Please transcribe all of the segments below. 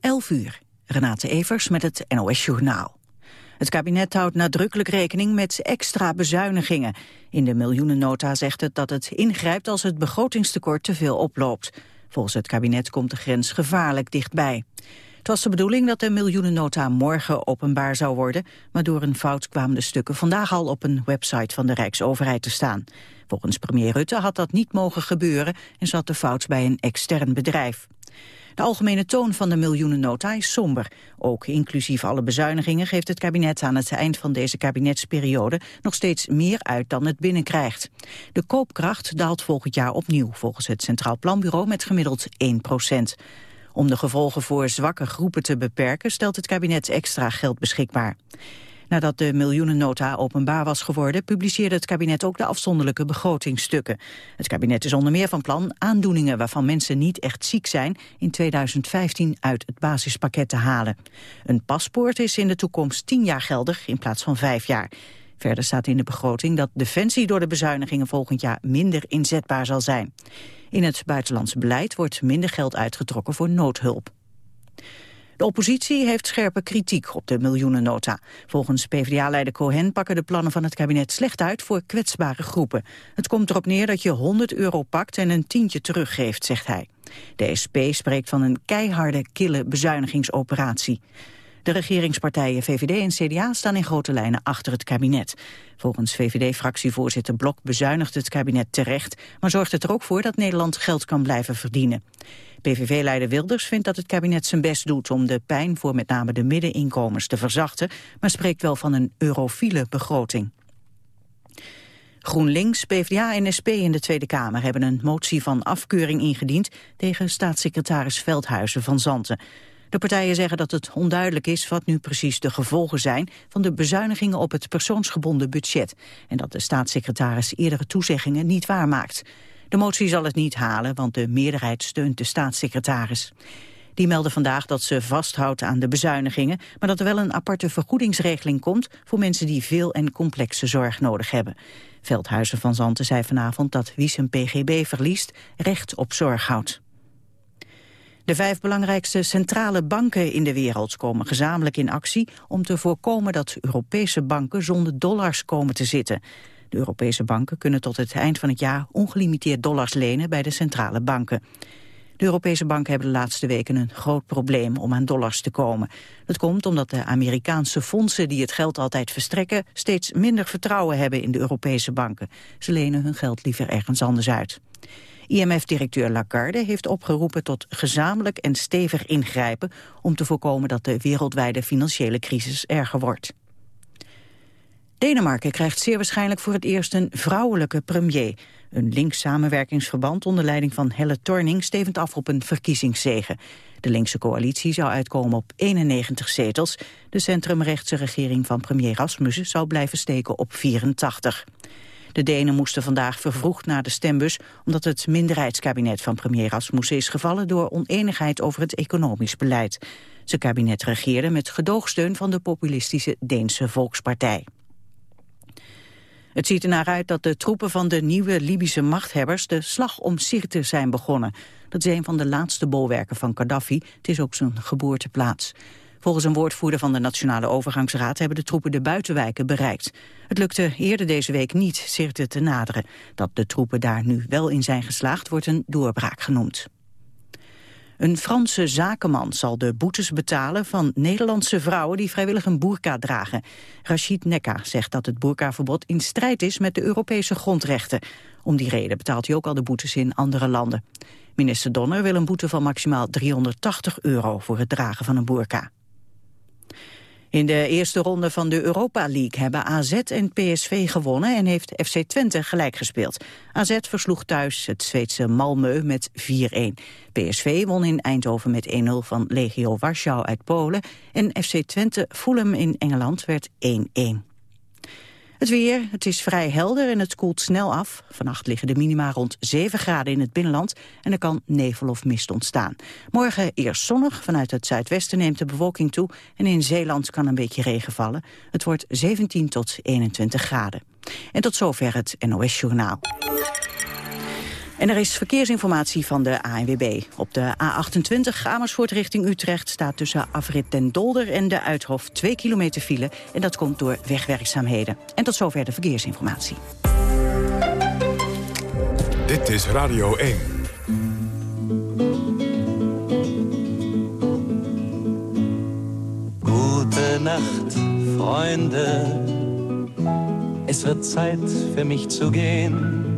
11 uur. Renate Evers met het NOS Journaal. Het kabinet houdt nadrukkelijk rekening met extra bezuinigingen. In de miljoenennota zegt het dat het ingrijpt als het begrotingstekort te veel oploopt. Volgens het kabinet komt de grens gevaarlijk dichtbij. Het was de bedoeling dat de miljoenennota morgen openbaar zou worden, maar door een fout kwamen de stukken vandaag al op een website van de Rijksoverheid te staan. Volgens premier Rutte had dat niet mogen gebeuren en zat de fout bij een extern bedrijf. De algemene toon van de miljoenennota is somber. Ook inclusief alle bezuinigingen geeft het kabinet aan het eind van deze kabinetsperiode nog steeds meer uit dan het binnenkrijgt. De koopkracht daalt volgend jaar opnieuw volgens het Centraal Planbureau met gemiddeld 1 procent. Om de gevolgen voor zwakke groepen te beperken stelt het kabinet extra geld beschikbaar. Nadat de miljoenennota openbaar was geworden... publiceerde het kabinet ook de afzonderlijke begrotingstukken. Het kabinet is onder meer van plan aandoeningen... waarvan mensen niet echt ziek zijn... in 2015 uit het basispakket te halen. Een paspoort is in de toekomst tien jaar geldig in plaats van vijf jaar. Verder staat in de begroting dat Defensie door de bezuinigingen volgend jaar minder inzetbaar zal zijn. In het buitenlandse beleid wordt minder geld uitgetrokken voor noodhulp. De oppositie heeft scherpe kritiek op de miljoenennota. Volgens PvdA-leider Cohen pakken de plannen van het kabinet slecht uit voor kwetsbare groepen. Het komt erop neer dat je 100 euro pakt en een tientje teruggeeft, zegt hij. De SP spreekt van een keiharde, kille bezuinigingsoperatie. De regeringspartijen VVD en CDA staan in grote lijnen achter het kabinet. Volgens VVD-fractievoorzitter Blok bezuinigt het kabinet terecht... maar zorgt het er ook voor dat Nederland geld kan blijven verdienen. PVV-leider Wilders vindt dat het kabinet zijn best doet om de pijn voor met name de middeninkomens te verzachten, maar spreekt wel van een eurofiele begroting. GroenLinks, PvdA en SP in de Tweede Kamer hebben een motie van afkeuring ingediend tegen staatssecretaris Veldhuizen van Zanten. De partijen zeggen dat het onduidelijk is wat nu precies de gevolgen zijn van de bezuinigingen op het persoonsgebonden budget en dat de staatssecretaris eerdere toezeggingen niet waarmaakt. De motie zal het niet halen, want de meerderheid steunt de staatssecretaris. Die meldde vandaag dat ze vasthoudt aan de bezuinigingen... maar dat er wel een aparte vergoedingsregeling komt... voor mensen die veel en complexe zorg nodig hebben. Veldhuizen van Zanten zei vanavond dat wie zijn PGB verliest... recht op zorg houdt. De vijf belangrijkste centrale banken in de wereld komen gezamenlijk in actie om te voorkomen dat Europese banken zonder dollars komen te zitten. De Europese banken kunnen tot het eind van het jaar ongelimiteerd dollars lenen bij de centrale banken. De Europese banken hebben de laatste weken een groot probleem om aan dollars te komen. Dat komt omdat de Amerikaanse fondsen die het geld altijd verstrekken... steeds minder vertrouwen hebben in de Europese banken. Ze lenen hun geld liever ergens anders uit. IMF-directeur Lagarde heeft opgeroepen tot gezamenlijk en stevig ingrijpen... om te voorkomen dat de wereldwijde financiële crisis erger wordt. Denemarken krijgt zeer waarschijnlijk voor het eerst een vrouwelijke premier. Een links samenwerkingsverband onder leiding van Helle Thorning stevend af op een verkiezingszege. De linkse coalitie zou uitkomen op 91 zetels. De centrumrechtse regering van premier Rasmussen zou blijven steken op 84. De Denen moesten vandaag vervroegd naar de stembus... omdat het minderheidskabinet van premier Rasmussen is gevallen... door oneenigheid over het economisch beleid. Zijn kabinet regeerde met gedoogsteun van de populistische Deense Volkspartij. Het ziet er naar uit dat de troepen van de nieuwe Libische machthebbers de slag om Sirte zijn begonnen. Dat is een van de laatste bolwerken van Gaddafi. Het is ook zijn geboorteplaats. Volgens een woordvoerder van de Nationale Overgangsraad hebben de troepen de buitenwijken bereikt. Het lukte eerder deze week niet Sirte te naderen. Dat de troepen daar nu wel in zijn geslaagd wordt een doorbraak genoemd. Een Franse zakenman zal de boetes betalen van Nederlandse vrouwen die vrijwillig een boerka dragen. Rachid Nekka zegt dat het boerkaverbod in strijd is met de Europese grondrechten. Om die reden betaalt hij ook al de boetes in andere landen. Minister Donner wil een boete van maximaal 380 euro voor het dragen van een boerka. In de eerste ronde van de Europa League hebben AZ en PSV gewonnen en heeft FC Twente gelijk gespeeld. AZ versloeg thuis het Zweedse Malmö met 4-1. PSV won in Eindhoven met 1-0 van Legio Warschau uit Polen en FC Twente Fulham in Engeland werd 1-1. Het weer, het is vrij helder en het koelt snel af. Vannacht liggen de minima rond 7 graden in het binnenland... en er kan nevel of mist ontstaan. Morgen eerst zonnig, vanuit het zuidwesten neemt de bewolking toe... en in Zeeland kan een beetje regen vallen. Het wordt 17 tot 21 graden. En tot zover het NOS Journaal. En er is verkeersinformatie van de ANWB. Op de A28 Amersfoort richting Utrecht staat tussen Afrit den Dolder en de Uithof 2 kilometer file. En dat komt door wegwerkzaamheden. En tot zover de verkeersinformatie. Dit is Radio 1. Gute Nacht, Freunde. Es wird Zeit für mich zu gehen.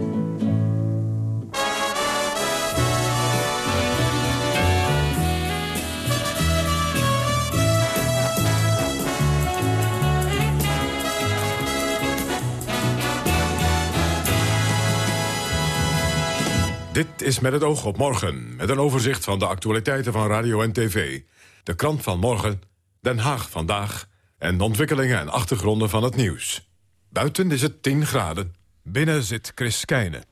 Dit is met het oog op morgen, met een overzicht van de actualiteiten van radio en tv. De krant van morgen, Den Haag vandaag en de ontwikkelingen en achtergronden van het nieuws. Buiten is het 10 graden, binnen zit Chris Keijnen.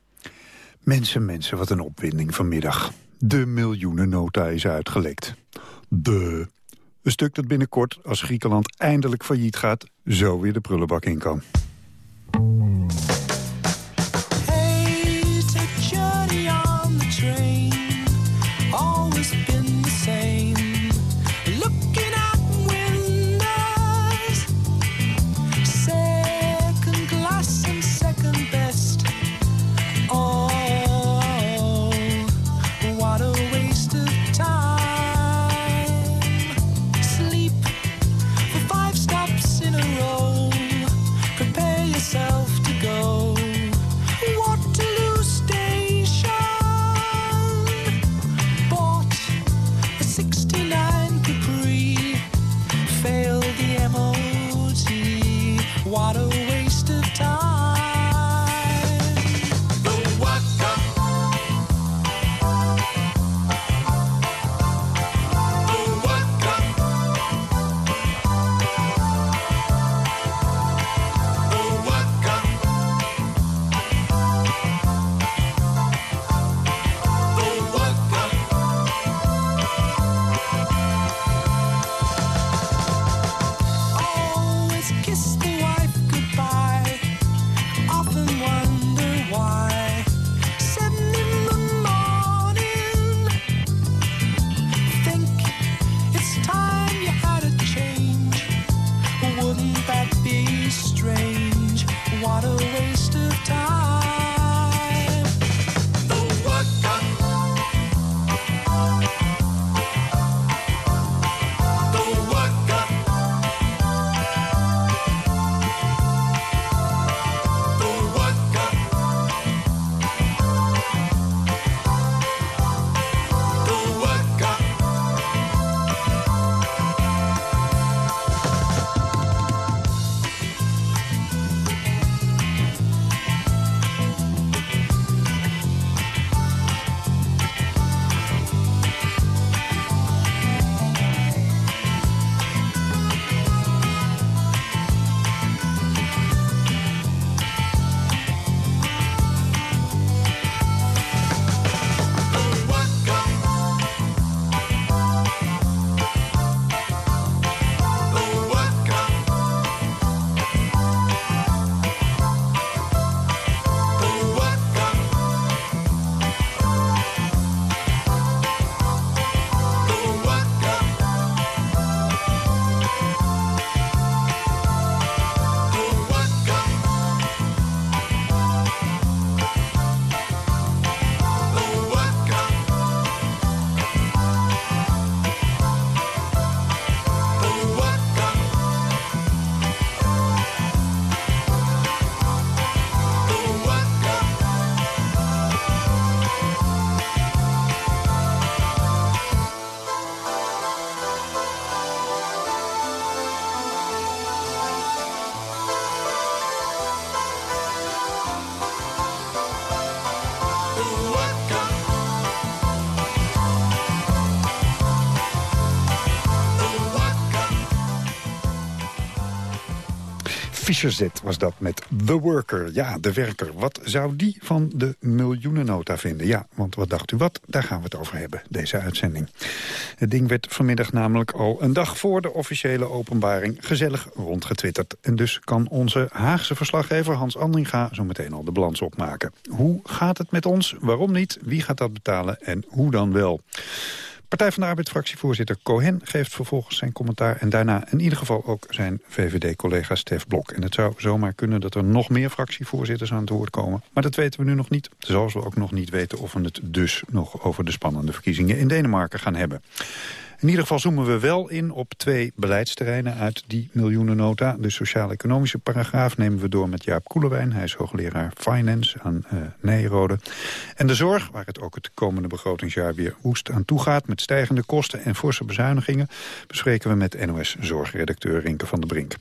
Mensen, mensen, wat een opwinding vanmiddag. De miljoenennota is uitgelekt. De. Een stuk dat binnenkort, als Griekenland eindelijk failliet gaat... zo weer de prullenbak in kan. Was dat met The Worker. Ja, de werker. Wat zou die van de miljoenennota vinden? Ja, want wat dacht u wat? Daar gaan we het over hebben, deze uitzending. Het ding werd vanmiddag namelijk al een dag voor de officiële openbaring gezellig rondgetwitterd. En dus kan onze Haagse verslaggever Hans Andringa zo meteen al de balans opmaken. Hoe gaat het met ons? Waarom niet? Wie gaat dat betalen? En hoe dan wel? Partij van de Arbeid-fractievoorzitter Cohen geeft vervolgens zijn commentaar... en daarna in ieder geval ook zijn VVD-collega Stef Blok. En het zou zomaar kunnen dat er nog meer fractievoorzitters aan het woord komen. Maar dat weten we nu nog niet. Zoals we ook nog niet weten of we het dus nog over de spannende verkiezingen in Denemarken gaan hebben. In ieder geval zoomen we wel in op twee beleidsterreinen uit die miljoenennota. De sociaal-economische paragraaf nemen we door met Jaap Koelewijn. Hij is hoogleraar Finance aan uh, Nijrode. En de zorg, waar het ook het komende begrotingsjaar weer woest aan toe gaat... met stijgende kosten en forse bezuinigingen... bespreken we met NOS-zorgredacteur Rinke van der Brink.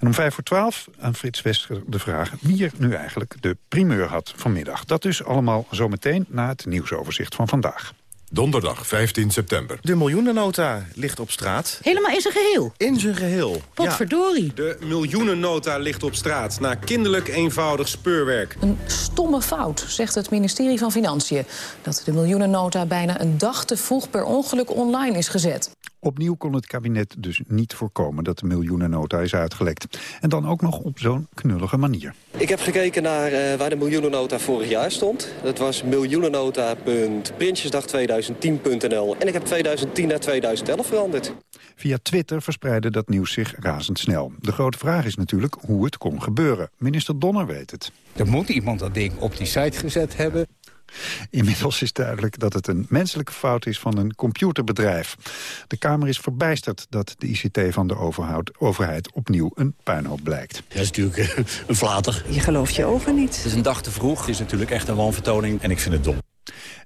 En om vijf voor twaalf aan Frits Wester de vraag... wie er nu eigenlijk de primeur had vanmiddag. Dat dus allemaal zometeen na het nieuwsoverzicht van vandaag. Donderdag 15 september. De miljoenennota ligt op straat. Helemaal in zijn geheel? In zijn geheel. Potverdorie. Ja. De miljoenennota ligt op straat na kinderlijk eenvoudig speurwerk. Een stomme fout, zegt het ministerie van Financiën. Dat de miljoenennota bijna een dag te vroeg per ongeluk online is gezet. Opnieuw kon het kabinet dus niet voorkomen dat de miljoenennota is uitgelekt. En dan ook nog op zo'n knullige manier. Ik heb gekeken naar uh, waar de miljoenennota vorig jaar stond. Dat was miljoenennota.prinsjesdag2010.nl. En ik heb 2010 naar 2011 veranderd. Via Twitter verspreidde dat nieuws zich razendsnel. De grote vraag is natuurlijk hoe het kon gebeuren. Minister Donner weet het. Er moet iemand dat ding op die site gezet hebben. Inmiddels is duidelijk dat het een menselijke fout is van een computerbedrijf. De Kamer is verbijsterd dat de ICT van de overheid opnieuw een puinhoop blijkt. Dat is natuurlijk eh, een flater. Je gelooft je ogen niet. Het is een dag te vroeg. Het is natuurlijk echt een wanvertoning en ik vind het dom.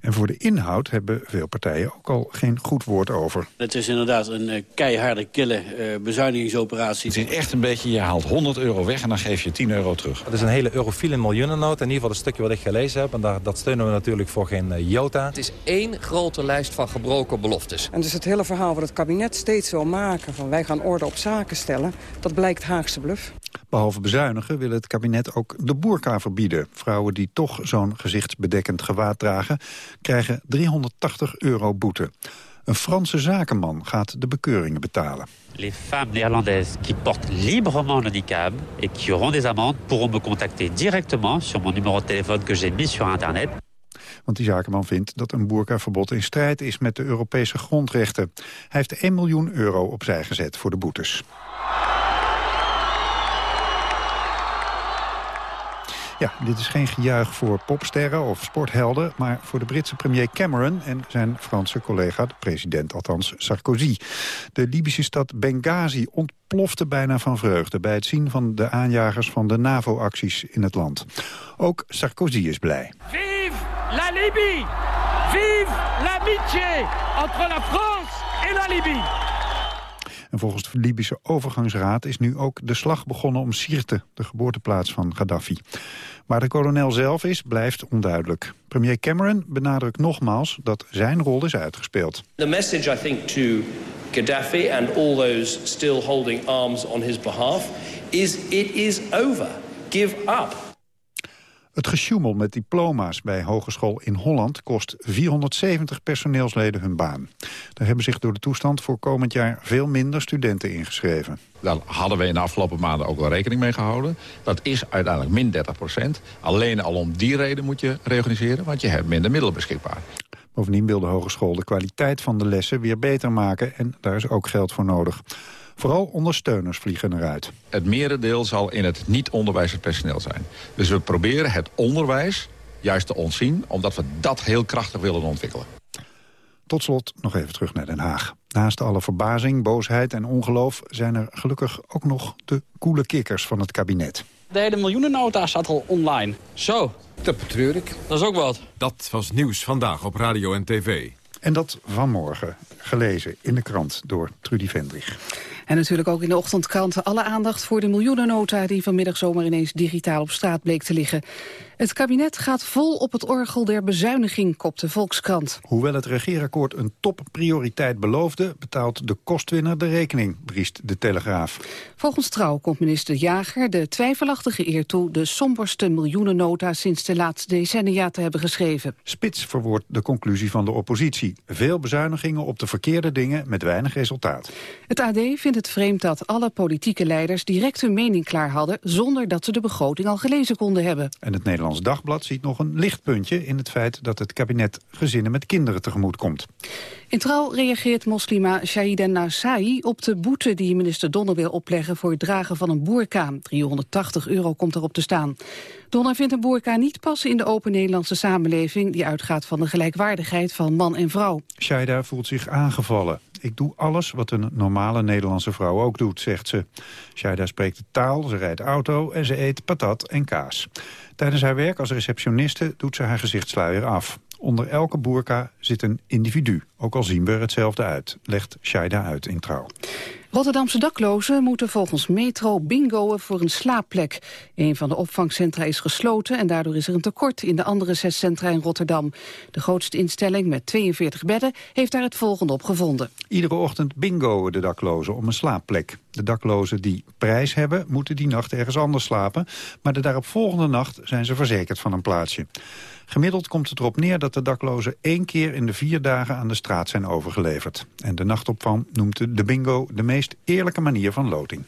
En voor de inhoud hebben veel partijen ook al geen goed woord over. Het is inderdaad een uh, keiharde, kille uh, bezuinigingsoperatie. Het is echt een beetje, je haalt 100 euro weg en dan geef je 10 euro terug. Het is een hele eurofiele miljoenennoot. In ieder geval het stukje wat ik gelezen heb. En daar, dat steunen we natuurlijk voor geen uh, jota. Het is één grote lijst van gebroken beloftes. En dus het hele verhaal wat het kabinet steeds wil maken... van wij gaan orde op zaken stellen, dat blijkt Haagse bluff. Behalve bezuinigen wil het kabinet ook de boerka verbieden. Vrouwen die toch zo'n gezichtsbedekkend gewaad dragen... krijgen 380 euro boete. Een Franse zakenman gaat de bekeuringen betalen. Les femmes néerlandaises qui portent librement le niqab et qui auront des amendes pourront me contacter directement sur mon numéro de téléphone que j'ai mis sur internet. Want die zakenman vindt dat een boerkaverbod in strijd is met de Europese grondrechten. Hij heeft 1 miljoen euro opzij gezet voor de boetes. Ja, dit is geen gejuich voor popsterren of sporthelden... maar voor de Britse premier Cameron en zijn Franse collega... de president althans Sarkozy. De Libische stad Benghazi ontplofte bijna van vreugde... bij het zien van de aanjagers van de NAVO-acties in het land. Ook Sarkozy is blij. Vive la Libye! Vive l'amitié entre la France et la Libye! En volgens de Libische overgangsraad is nu ook de slag begonnen om Sirte, de geboorteplaats van Gaddafi. Waar de kolonel zelf is, blijft onduidelijk. Premier Cameron benadrukt nogmaals dat zijn rol is uitgespeeld. The message I think to Gaddafi and all those still holding arms on his behalf is it is over. Give up. Het gesjoemel met diploma's bij hogeschool in Holland kost 470 personeelsleden hun baan. Daar hebben zich door de toestand voor komend jaar veel minder studenten ingeschreven. Daar hadden we in de afgelopen maanden ook wel rekening mee gehouden. Dat is uiteindelijk min 30 procent. Alleen al om die reden moet je reorganiseren, want je hebt minder middelen beschikbaar. Bovendien wil de hogeschool de kwaliteit van de lessen weer beter maken en daar is ook geld voor nodig. Vooral ondersteuners vliegen eruit. Het merendeel zal in het niet-onderwijzend personeel zijn. Dus we proberen het onderwijs juist te ontzien... omdat we dat heel krachtig willen ontwikkelen. Tot slot nog even terug naar Den Haag. Naast alle verbazing, boosheid en ongeloof... zijn er gelukkig ook nog de koele kikkers van het kabinet. De hele miljoenennota staat al online. Zo. Dat betreur ik. Dat is ook wat. Dat was nieuws vandaag op radio en tv. En dat vanmorgen, gelezen in de krant door Trudy Vendrich. En natuurlijk ook in de ochtendkranten alle aandacht voor de miljoenennota... die vanmiddag zomaar ineens digitaal op straat bleek te liggen. Het kabinet gaat vol op het orgel der bezuiniging, kopt de Volkskrant. Hoewel het regeerakkoord een topprioriteit beloofde... betaalt de kostwinner de rekening, briest de Telegraaf. Volgens Trouw komt minister Jager de twijfelachtige eer toe... de somberste miljoenennota sinds de laatste decennia te hebben geschreven. Spits verwoordt de conclusie van de oppositie. Veel bezuinigingen op de verkeerde dingen met weinig resultaat. Het AD vindt het vreemd dat alle politieke leiders direct hun mening klaar hadden... zonder dat ze de begroting al gelezen konden hebben. En het Nederlands Dagblad ziet nog een lichtpuntje in het feit dat het kabinet gezinnen met kinderen tegemoet komt. In trouw reageert moslima Shahiden Nassai op de boete die minister Donner wil opleggen voor het dragen van een boerka. 380 euro komt erop te staan. Donner vindt een boerka niet passen in de open Nederlandse samenleving die uitgaat van de gelijkwaardigheid van man en vrouw. Shaida voelt zich aangevallen. Ik doe alles wat een normale Nederlandse vrouw ook doet, zegt ze. Shaida spreekt de taal, ze rijdt auto en ze eet patat en kaas. Tijdens haar werk als receptioniste doet ze haar gezichtssluier af. Onder elke boerka zit een individu, ook al zien we er hetzelfde uit, legt Shaida uit in Trouw. Rotterdamse daklozen moeten volgens Metro bingoen voor een slaapplek. Een van de opvangcentra is gesloten en daardoor is er een tekort in de andere zes centra in Rotterdam. De grootste instelling met 42 bedden heeft daar het volgende op gevonden. Iedere ochtend bingoen de daklozen om een slaapplek. De daklozen die prijs hebben moeten die nacht ergens anders slapen, maar de daaropvolgende nacht zijn ze verzekerd van een plaatsje. Gemiddeld komt het erop neer dat de daklozen één keer in de vier dagen aan de straat zijn overgeleverd. En de nachtopvang noemt de bingo de meest eerlijke manier van loting.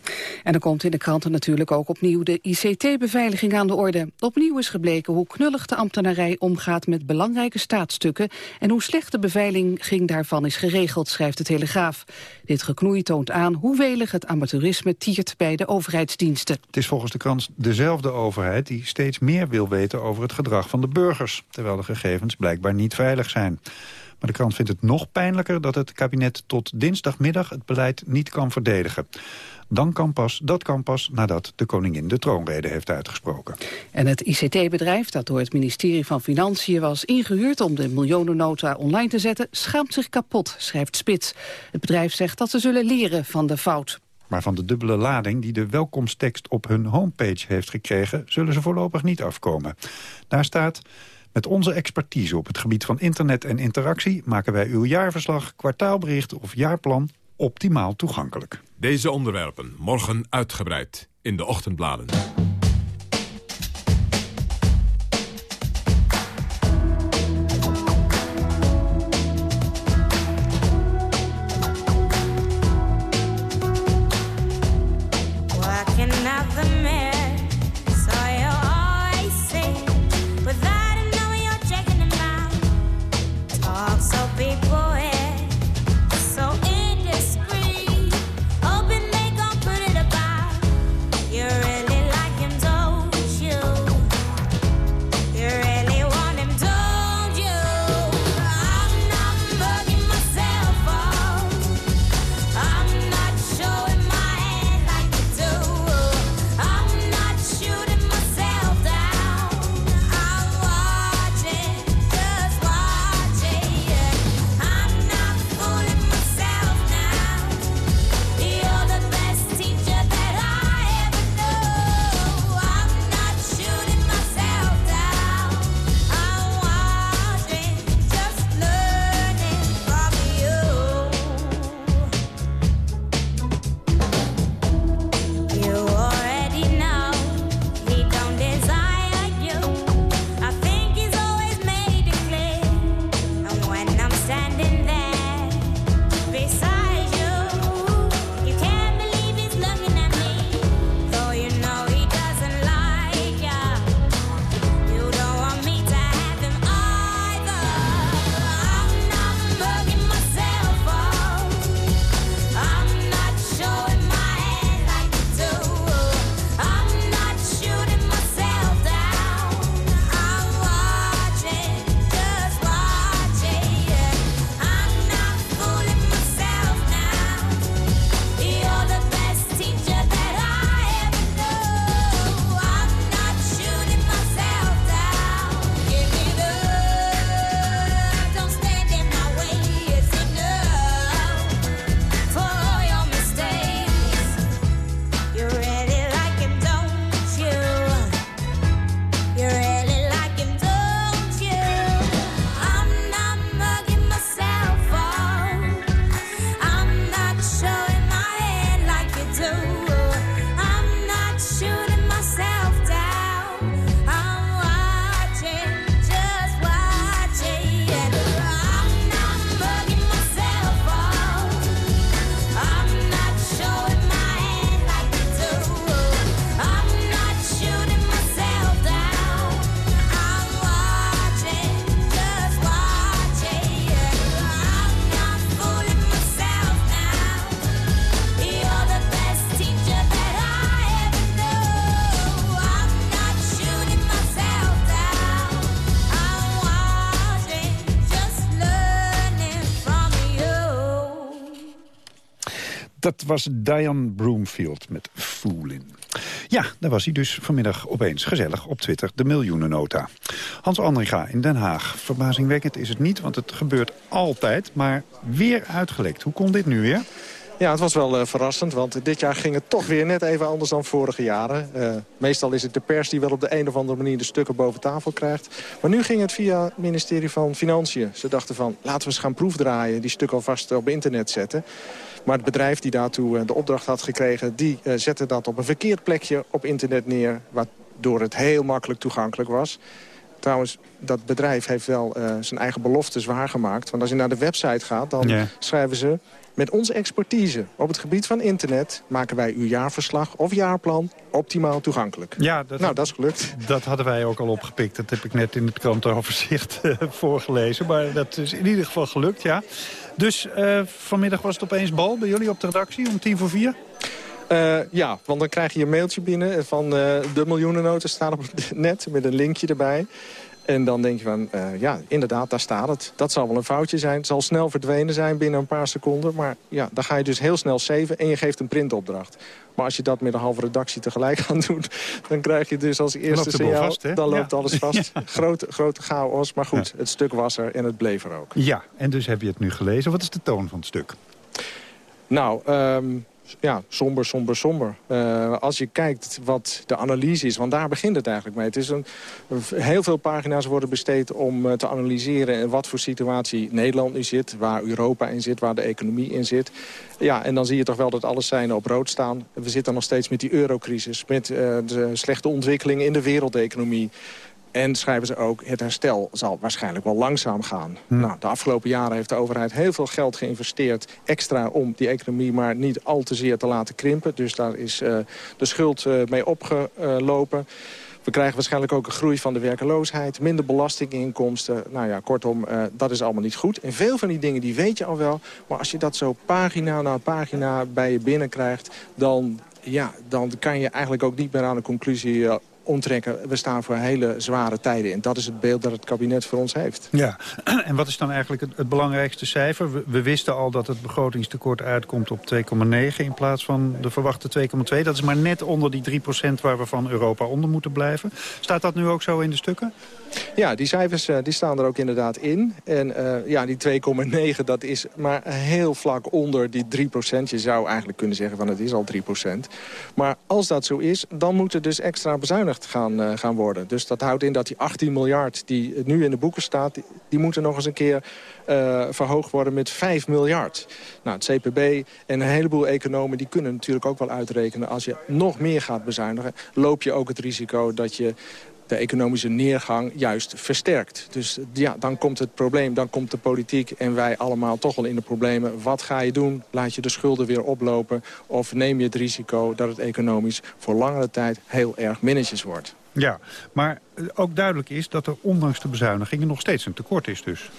En er komt in de kranten natuurlijk ook opnieuw de ICT-beveiliging aan de orde. Opnieuw is gebleken hoe knullig de ambtenarij omgaat met belangrijke staatsstukken en hoe slecht de beveiliging daarvan is geregeld, schrijft de Telegraaf. Dit geknoei toont aan hoe welig het amateurisme tiert bij de overheidsdiensten. Het is volgens de krant dezelfde overheid die steeds meer wil weten over het gedrag van de burgers terwijl de gegevens blijkbaar niet veilig zijn. Maar de krant vindt het nog pijnlijker dat het kabinet tot dinsdagmiddag het beleid niet kan verdedigen. Dan kan pas, dat kan pas nadat de koningin de troonrede heeft uitgesproken. En het ICT-bedrijf dat door het ministerie van Financiën was ingehuurd om de miljonennota online te zetten, schaamt zich kapot, schrijft Spits. Het bedrijf zegt dat ze zullen leren van de fout. Maar van de dubbele lading die de welkomsttekst op hun homepage heeft gekregen... zullen ze voorlopig niet afkomen. Daar staat... Met onze expertise op het gebied van internet en interactie... maken wij uw jaarverslag, kwartaalbericht of jaarplan optimaal toegankelijk. Deze onderwerpen morgen uitgebreid in de ochtendbladen. Was Diane Broomfield met Foolin. Ja, daar was hij dus vanmiddag opeens gezellig op Twitter, de miljoenennota. Hans Andringa in Den Haag. Verbazingwekkend is het niet, want het gebeurt altijd, maar weer uitgelekt. Hoe kon dit nu weer? Ja, het was wel uh, verrassend, want dit jaar ging het toch weer net even anders dan vorige jaren. Uh, meestal is het de pers die wel op de een of andere manier de stukken boven tafel krijgt. Maar nu ging het via het ministerie van Financiën. Ze dachten van, laten we eens gaan proefdraaien, die stukken alvast op internet zetten. Maar het bedrijf die daartoe uh, de opdracht had gekregen... die zette dat op een verkeerd plekje op internet neer... waardoor het heel makkelijk toegankelijk was. Trouwens, dat bedrijf heeft wel zijn eigen beloftes waargemaakt. Want als je naar de website gaat, dan schrijven ze... Met onze expertise op het gebied van internet... maken wij uw jaarverslag of jaarplan optimaal toegankelijk. Ja, dat, nou, dat is gelukt. Dat hadden wij ook al opgepikt. Dat heb ik net in het krantenoverzicht uh, voorgelezen. Maar dat is in ieder geval gelukt, ja. Dus uh, vanmiddag was het opeens bal bij jullie op de redactie om tien voor vier? Uh, ja, want dan krijg je een mailtje binnen van uh, de miljoenennoten staan op het net met een linkje erbij. En dan denk je van, ja, inderdaad, daar staat het. Dat zal wel een foutje zijn. Het zal snel verdwenen zijn binnen een paar seconden. Maar ja, dan ga je dus heel snel saven en je geeft een printopdracht. Maar als je dat met een halve redactie tegelijk gaat doen... dan krijg je dus als eerste signaal... Vast, dan loopt alles vast. Ja. Grote, grote chaos, maar goed, ja. het stuk was er en het bleef er ook. Ja, en dus heb je het nu gelezen. Wat is de toon van het stuk? Nou, um, ja, somber, somber, somber. Uh, als je kijkt wat de analyse is, want daar begint het eigenlijk mee. Het is een, heel veel pagina's worden besteed om uh, te analyseren... wat voor situatie Nederland nu zit, waar Europa in zit... waar de economie in zit. Ja, en dan zie je toch wel dat alle seinen op rood staan. We zitten nog steeds met die eurocrisis, met uh, de slechte ontwikkelingen in de wereldeconomie... En schrijven ze ook, het herstel zal waarschijnlijk wel langzaam gaan. Hm. Nou, de afgelopen jaren heeft de overheid heel veel geld geïnvesteerd... extra om die economie maar niet al te zeer te laten krimpen. Dus daar is uh, de schuld uh, mee opgelopen. We krijgen waarschijnlijk ook een groei van de werkeloosheid. Minder belastinginkomsten. Nou ja, kortom, uh, dat is allemaal niet goed. En veel van die dingen die weet je al wel. Maar als je dat zo pagina na pagina bij je binnenkrijgt... dan, ja, dan kan je eigenlijk ook niet meer aan de conclusie omtrekken. We staan voor hele zware tijden. En dat is het beeld dat het kabinet voor ons heeft. Ja, en wat is dan eigenlijk het, het belangrijkste cijfer? We, we, wisten al dat het begrotingstekort uitkomt op 2,9 in plaats van de verwachte 2,2. Dat is maar net onder die 3% waar we van Europa onder moeten blijven. Staat dat nu ook zo in de stukken? Ja, die cijfers uh, die staan er ook inderdaad in. En uh, ja, die 2,9 dat is maar heel vlak onder die 3% Je zou eigenlijk kunnen zeggen van het is al 3% Maar als dat zo is, dan moet er dus extra bezuinigd gaan, uh, gaan worden. Dus dat houdt in dat die 18 miljard die nu in de boeken staat... die, moeten nog eens een keer verhoogd worden met 5 miljard. Nou, het CPB en een heleboel economen die kunnen natuurlijk ook wel uitrekenen... als je nog meer gaat bezuinigen, loop je ook het risico dat je de economische neergang juist versterkt. Dus ja, dan komt het probleem, dan komt de politiek en wij allemaal toch wel in de problemen. Wat ga je doen? Laat je de schulden weer oplopen? Of neem je het risico dat het economisch voor langere tijd heel erg minnetjes wordt? Ja, maar ook duidelijk is dat er ondanks de bezuinigingen nog steeds een tekort is dus.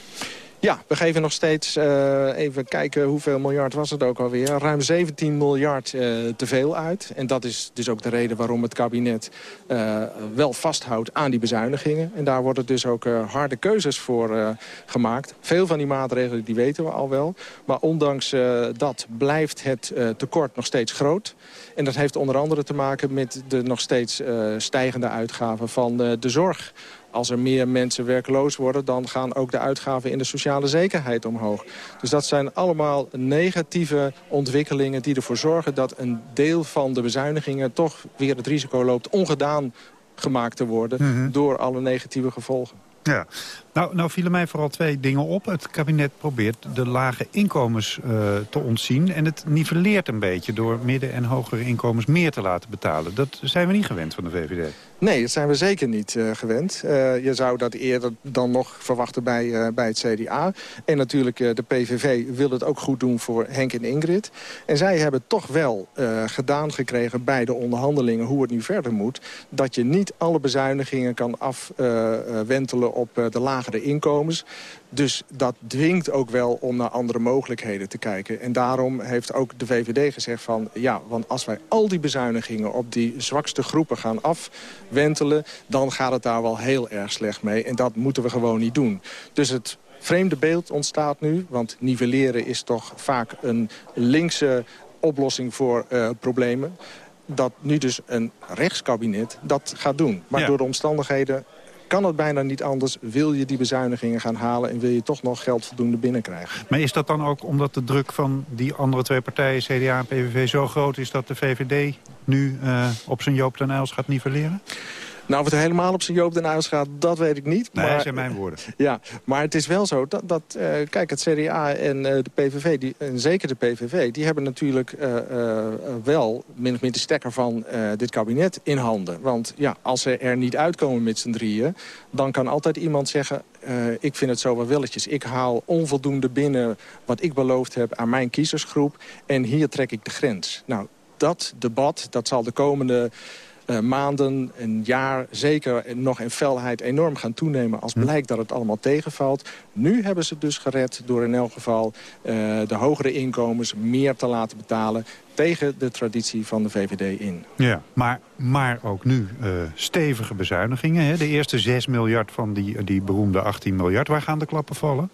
Ja, we geven nog steeds, uh, even kijken hoeveel miljard was het ook alweer... ruim 17 miljard uh, te veel uit. En dat is dus ook de reden waarom het kabinet uh, wel vasthoudt aan die bezuinigingen. En daar worden dus ook harde keuzes voor gemaakt. Veel van die maatregelen die weten we al wel. Maar ondanks dat blijft het tekort nog steeds groot. En dat heeft onder andere te maken met de nog steeds stijgende uitgaven van de zorg als er meer mensen werkloos worden... dan gaan ook de uitgaven in de sociale zekerheid omhoog. Dus dat zijn allemaal negatieve ontwikkelingen die ervoor zorgen... dat een deel van de bezuinigingen toch weer het risico loopt... ongedaan gemaakt te worden mhm. door alle negatieve gevolgen. Ja, nou, nou vielen mij vooral twee dingen op. Het kabinet probeert de lage inkomens uh, te ontzien... en het nivelleert een beetje door midden- en hogere inkomens meer te laten betalen. Dat zijn we niet gewend van de VVD. Nee, dat zijn we zeker niet uh, gewend. Uh, je zou dat eerder dan nog verwachten bij, bij het CDA. En natuurlijk de PVV wil het ook goed doen voor Henk en Ingrid. En zij hebben toch wel gedaan gekregen bij de onderhandelingen... hoe het nu verder moet... dat je niet alle bezuinigingen kan afwentelen op de lage lagere inkomens. Dus dat dwingt ook wel om naar andere mogelijkheden te kijken. En daarom heeft ook de VVD gezegd van... ja, want als wij al die bezuinigingen op die zwakste groepen gaan afwentelen... dan gaat het daar wel heel erg slecht mee. En dat moeten we gewoon niet doen. Dus het vreemde beeld ontstaat nu. Want nivelleren is toch vaak een linkse oplossing voor problemen dat nu dus een rechtskabinet dat gaat doen. Maar door de omstandigheden kan het bijna niet anders. Wil je die bezuinigingen gaan halen en wil je toch nog geld voldoende binnenkrijgen. Maar is dat dan ook omdat de druk van die andere twee partijen, CDA en PVV, zo groot is dat de VVD nu uh, op zijn Joop den Uyls gaat nivelleren? Nou, of het helemaal op zijn Joop den Uyls gaat, dat weet ik niet. Nee, maar, zijn mijn woorden. Ja, maar het is wel zo dat, dat uh, kijk, het CDA en uh, de PVV, die, en zeker de PVV... die hebben natuurlijk uh, wel min of meer de stekker van dit kabinet in handen. Want ja, als ze er niet uitkomen met z'n drieën... dan kan altijd iemand zeggen, ik vind het zo wel willetjes. Ik haal onvoldoende binnen wat ik beloofd heb aan mijn kiezersgroep... en hier trek ik de grens. Nou, dat debat, dat zal de komende uh, maanden, een jaar zeker nog in felheid enorm gaan toenemen... als hm. blijkt dat het allemaal tegenvalt. Nu hebben ze het dus gered door in elk geval uh, de hogere inkomens meer te laten betalen tegen de traditie van de VVD in. Ja, maar, maar ook nu uh, stevige bezuinigingen. Hè? De eerste 6 miljard van die, die beroemde 18 miljard. Waar gaan de klappen vallen?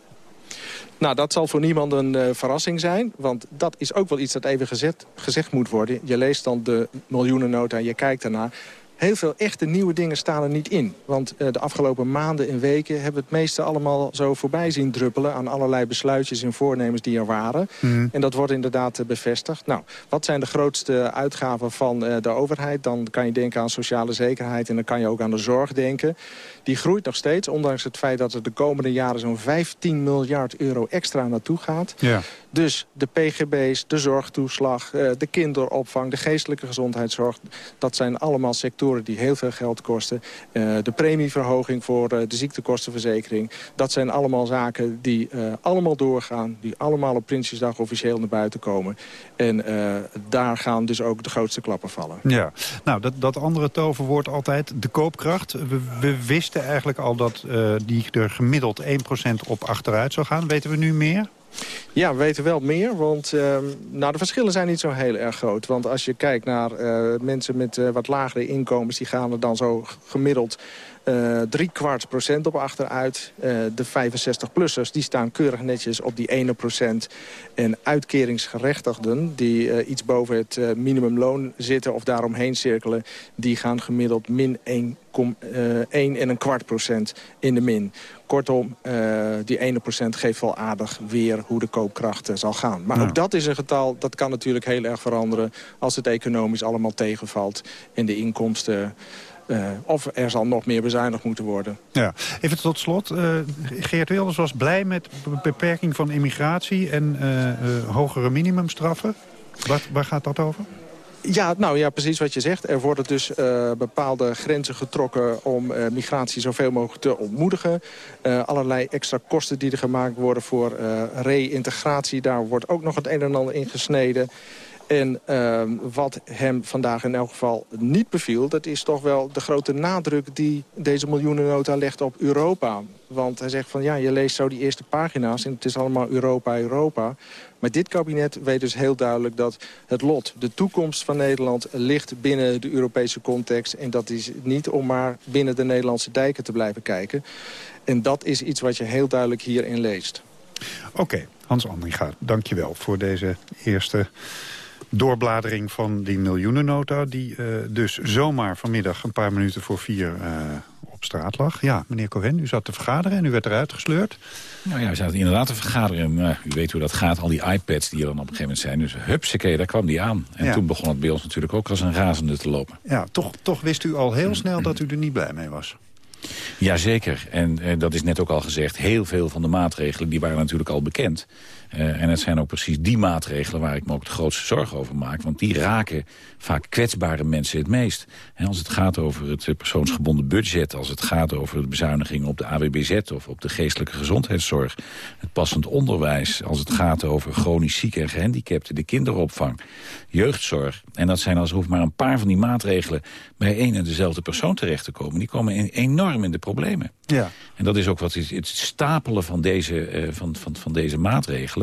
Nou, dat zal voor niemand een uh, verrassing zijn. Want dat is ook wel iets dat even gezet, gezegd moet worden. Je leest dan de miljoenennota en je kijkt ernaar heel veel echte nieuwe dingen staan er niet in. Want uh, de afgelopen maanden en weken hebben we het meeste allemaal zo voorbij zien druppelen... aan allerlei besluitjes en voornemens die er waren. Mm. En dat wordt inderdaad uh, bevestigd. Nou, wat zijn de grootste uitgaven van uh, de overheid? Dan kan je denken aan sociale zekerheid en dan kan je ook aan de zorg denken. Die groeit nog steeds, ondanks het feit dat er de komende jaren... zo'n 15 miljard euro extra naartoe gaat. Ja. Dus de pgb's, de zorgtoeslag, de kinderopvang, de geestelijke gezondheidszorg... dat zijn allemaal sectoren die heel veel geld kosten. Uh, de premieverhoging voor uh, de ziektekostenverzekering. Dat zijn allemaal zaken die allemaal doorgaan. Die allemaal op Prinsjesdag officieel naar buiten komen. En daar gaan dus ook de grootste klappen vallen. Ja, nou dat, dat andere toverwoord altijd, de koopkracht. We, we wisten eigenlijk al dat die er gemiddeld 1% op achteruit zou gaan. Weten we nu meer? Ja, we weten wel meer, want uh, nou, de verschillen zijn niet zo heel erg groot. Want als je kijkt naar uh, mensen met uh, wat lagere inkomens... die gaan er dan zo gemiddeld uh, drie kwart procent op achteruit. Uh, de 65-plussers die staan keurig netjes op die ene procent. En uitkeringsgerechtigden die uh, iets boven het minimumloon zitten... of daaromheen cirkelen, die gaan gemiddeld min 1, 1 en een kwart procent in de min. Kortom, uh, die ene procent geeft wel aardig weer hoe de koopkracht uh, zal gaan. Maar ook dat is een getal, dat kan natuurlijk heel erg veranderen... als het economisch allemaal tegenvalt en de inkomsten... Uh, of er zal nog meer bezuinigd moeten worden. Ja. Even tot slot. Uh, Geert Wilders was blij met beperking van immigratie... en uh, hogere minimumstraffen. Waar, waar gaat dat over? Ja, nou ja, precies wat je zegt. Er worden dus uh, bepaalde grenzen getrokken om uh, migratie zoveel mogelijk te ontmoedigen. Uh, allerlei extra kosten die er gemaakt worden voor reïntegratie. Daar wordt ook nog het een en ander in gesneden. En uh, wat hem vandaag in elk geval niet beviel... dat is toch wel de grote nadruk die deze miljoenennota legt op Europa. Want hij zegt van ja, je leest zo die eerste pagina's... en het is allemaal Europa, Europa. Maar dit kabinet weet dus heel duidelijk dat het lot, de toekomst van Nederland... ligt binnen de Europese context. En dat is niet om maar binnen de Nederlandse dijken te blijven kijken. En dat is iets wat je heel duidelijk hierin leest. Oké, Hans Andringa, dank je wel voor deze eerste doorbladering van die miljoenennota... die uh, dus zomaar vanmiddag een paar minuten voor vier uh, op straat lag. Ja, meneer Cohen, u zat te vergaderen en u werd eruit gesleurd. Nou ja, we zaten inderdaad te vergaderen. Maar u weet hoe dat gaat, al die iPads die er dan op een gegeven moment zijn. Dus hupsakee, daar kwam die aan. En ja. toen begon het bij ons natuurlijk ook als een razende te lopen. Ja, toch, toch wist u al heel snel dat u er niet blij mee was. Jazeker, en eh, dat is net ook al gezegd. Heel veel van de maatregelen die waren natuurlijk al bekend. Uh, en het zijn ook precies die maatregelen waar ik me ook de grootste zorgen over maak. Want die raken vaak kwetsbare mensen het meest. En als het gaat over het persoonsgebonden budget... als het gaat over de bezuinigingen op de AWBZ of op de geestelijke gezondheidszorg... het passend onderwijs, als het gaat over chronisch zieken en gehandicapten... de kinderopvang, jeugdzorg. En dat zijn als hoeft maar een paar van die maatregelen... bij één en dezelfde persoon terecht te komen. Die komen in, enorm in de problemen. Ja. En dat is ook wat het stapelen van deze, uh, van, van, van deze maatregelen.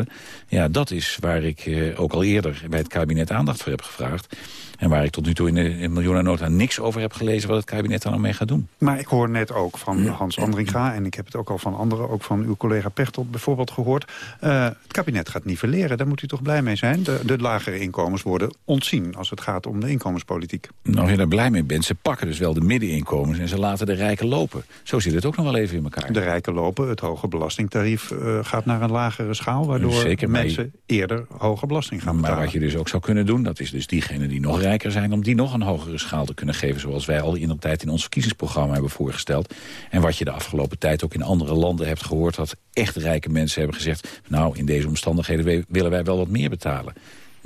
Ja, dat is waar ik uh, ook al eerder bij het kabinet aandacht voor heb gevraagd. En waar ik tot nu toe in de in miljoenennota niks over heb gelezen... wat het kabinet daar nou mee gaat doen. Maar ik hoor net ook van Hans Andringa... en ik heb het ook al van anderen, ook van uw collega Pechtold bijvoorbeeld gehoord... Uh, het kabinet gaat nivelleren, daar moet u toch blij mee zijn? De, de lagere inkomens worden ontzien als het gaat om de inkomenspolitiek. Nou, als je daar blij mee bent, ze pakken dus wel de middeninkomens... en ze laten de rijken lopen. Zo zit het ook nog wel even in elkaar. De rijken lopen, het hoge belastingtarief uh, gaat naar een lagere schaal... waardoor Zeker, mensen eerder hoge belasting gaan betalen. Maar wat je dus ook zou kunnen doen, dat is dus diegenen die nog zijn... om die nog een hogere schaal te kunnen geven... zoals wij al in de tijd in ons verkiezingsprogramma hebben voorgesteld. En wat je de afgelopen tijd ook in andere landen hebt gehoord... dat echt rijke mensen hebben gezegd... nou, in deze omstandigheden willen wij wel wat meer betalen.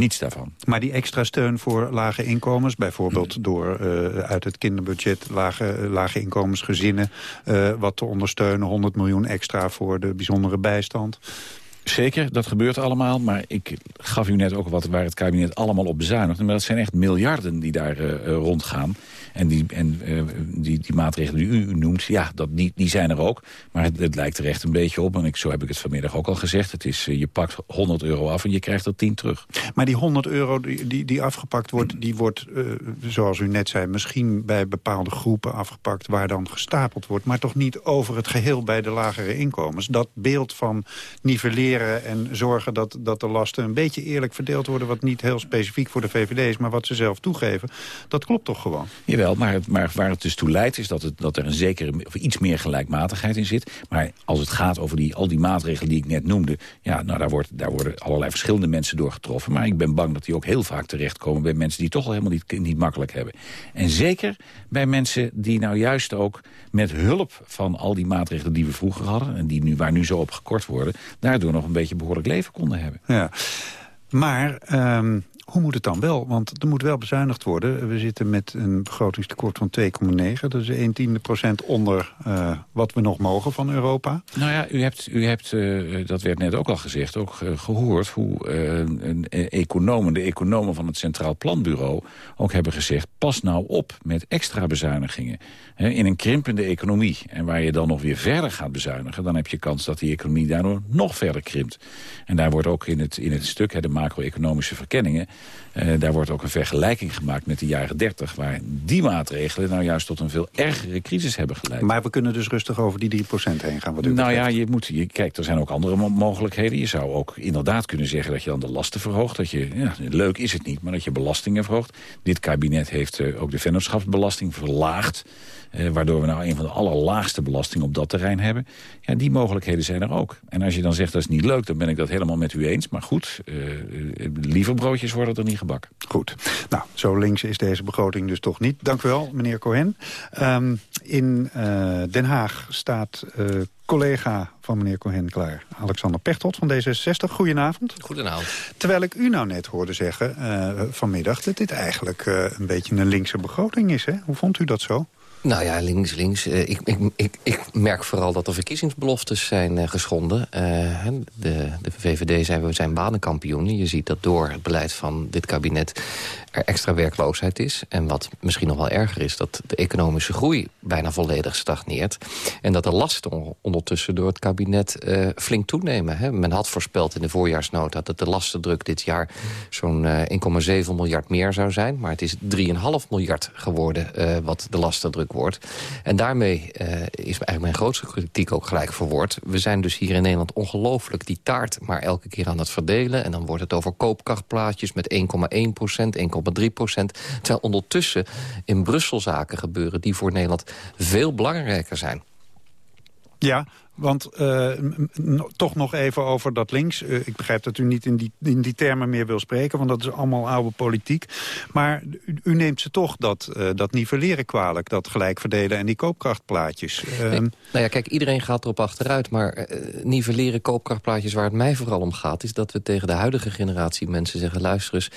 Niets daarvan. Maar die extra steun voor lage inkomens, bijvoorbeeld mm. door uh, uit het kinderbudget lage, lage inkomensgezinnen uh, wat te ondersteunen, 100 miljoen extra voor de bijzondere bijstand. Zeker, dat gebeurt allemaal. Maar ik gaf u net ook wat waar het kabinet allemaal op bezuinigt. Maar dat zijn echt miljarden die daar uh, rondgaan. En, die, en uh, die, die maatregelen die u, noemt, ja, dat, die, die zijn er ook. Maar het, het, lijkt er echt een beetje op. En ik, zo heb ik het vanmiddag ook al gezegd. Het is, uh, je pakt 100 euro af en je krijgt er 10 terug. Maar die 100 euro die, die, die afgepakt wordt, die wordt, uh, zoals u net zei... misschien bij bepaalde groepen afgepakt waar dan gestapeld wordt. Maar toch niet over het geheel bij de lagere inkomens. Dat beeld van nivelleren en zorgen dat, dat de lasten een beetje eerlijk verdeeld worden... wat niet heel specifiek voor de VVD is, maar wat ze zelf toegeven... dat klopt toch gewoon? Maar, maar waar het dus toe leidt is dat, het, dat er een zekere, of iets meer gelijkmatigheid in zit. Maar als het gaat over die, al die maatregelen die ik net noemde... ja, nou, daar, wordt, daar worden allerlei verschillende mensen door getroffen. Maar ik ben bang dat die ook heel vaak terechtkomen bij mensen... die het toch al helemaal niet, niet makkelijk hebben. En zeker bij mensen die nou juist ook met hulp van al die maatregelen die we vroeger hadden... en die nu, waar nu zo op gekort worden... daardoor nog een beetje behoorlijk leven konden hebben. Ja. Maar um, hoe moet het dan wel? Want er moet wel bezuinigd worden. We zitten met een begrotingstekort van 2,9. Dat is 1 tiende procent onder uh, wat we nog mogen van Europa. Nou ja, u hebt, u hebt uh, dat werd net ook al gezegd, ook uh, gehoord... hoe een economen, de economen van het Centraal Planbureau ook hebben gezegd... pas nou op met extra bezuinigingen. In een krimpende economie. En waar je dan nog weer verder gaat bezuinigen... dan heb je kans dat die economie daardoor nog verder krimpt. En daar wordt ook in het, in het stuk, de macro-economische verkenningen... Uh, daar wordt ook een vergelijking gemaakt met de jaren 30... waar die maatregelen nou juist tot een veel ergere crisis hebben geleid. Maar we kunnen dus rustig over die 3% heen gaan. Wat u nou ja, je moet, je, kijk, er zijn ook andere mogelijkheden. Je zou ook inderdaad kunnen zeggen dat je dan de lasten verhoogt. Dat je, ja, leuk is het niet, maar dat je belastingen verhoogt. Dit kabinet heeft uh, ook de vennootschapsbelasting verlaagd. Uh, waardoor we nou een van de allerlaagste belastingen op dat terrein hebben. Ja, die mogelijkheden zijn er ook. En als je dan zegt dat is niet leuk, dan ben ik dat helemaal met u eens. Maar goed, uh, liever broodjes worden er niet gebakken. Goed. Nou, zo links is deze begroting dus toch niet. Dank u wel, meneer Cohen. Um, in uh, Den Haag staat collega van meneer Cohen klaar. Alexander Pechtold van D66. Goedenavond. Goedenavond. Terwijl ik u nou net hoorde zeggen uh, vanmiddag... dat dit eigenlijk uh, een beetje een linkse begroting is. Hè? Hoe vond u dat zo? Nou ja, links, links. Uh, ik, ik, ik, ik, merk vooral dat er verkiezingsbeloftes zijn uh, geschonden. Uh, de, de VVD zijn, we zijn banenkampioenen. Je ziet dat door het beleid van dit kabinet er extra werkloosheid is. En wat misschien nog wel erger is, dat de economische groei bijna volledig stagneert. En dat de lasten ondertussen door het kabinet flink toenemen. Men had voorspeld in de voorjaarsnota dat de lastendruk dit jaar zo'n 1,7 miljard meer zou zijn. Maar het is 3,5 miljard geworden wat de lastendruk wordt. En daarmee uh, is eigenlijk mijn grootste kritiek ook gelijk verwoord. We zijn dus hier in Nederland ongelooflijk die taart maar elke keer aan het verdelen. En dan wordt het over koopkrachtplaatjes met 1,1 procent, 1,3 procent. Terwijl ondertussen in Brussel zaken gebeuren die voor Nederland veel belangrijker zijn. Ja, want uh, toch nog even over dat links. Uh, ik begrijp dat u niet in die, in die termen meer wil spreken... want dat is allemaal oude politiek. Maar u, u neemt ze toch dat, uh, dat nivelleren kwalijk... dat gelijk verdelen en die koopkrachtplaatjes. Nee, ehm, nou ja, kijk, iedereen gaat erop achteruit. Maar nivelleren koopkrachtplaatjes waar het mij vooral om gaat... is dat we tegen de huidige generatie mensen zeggen... luister eens,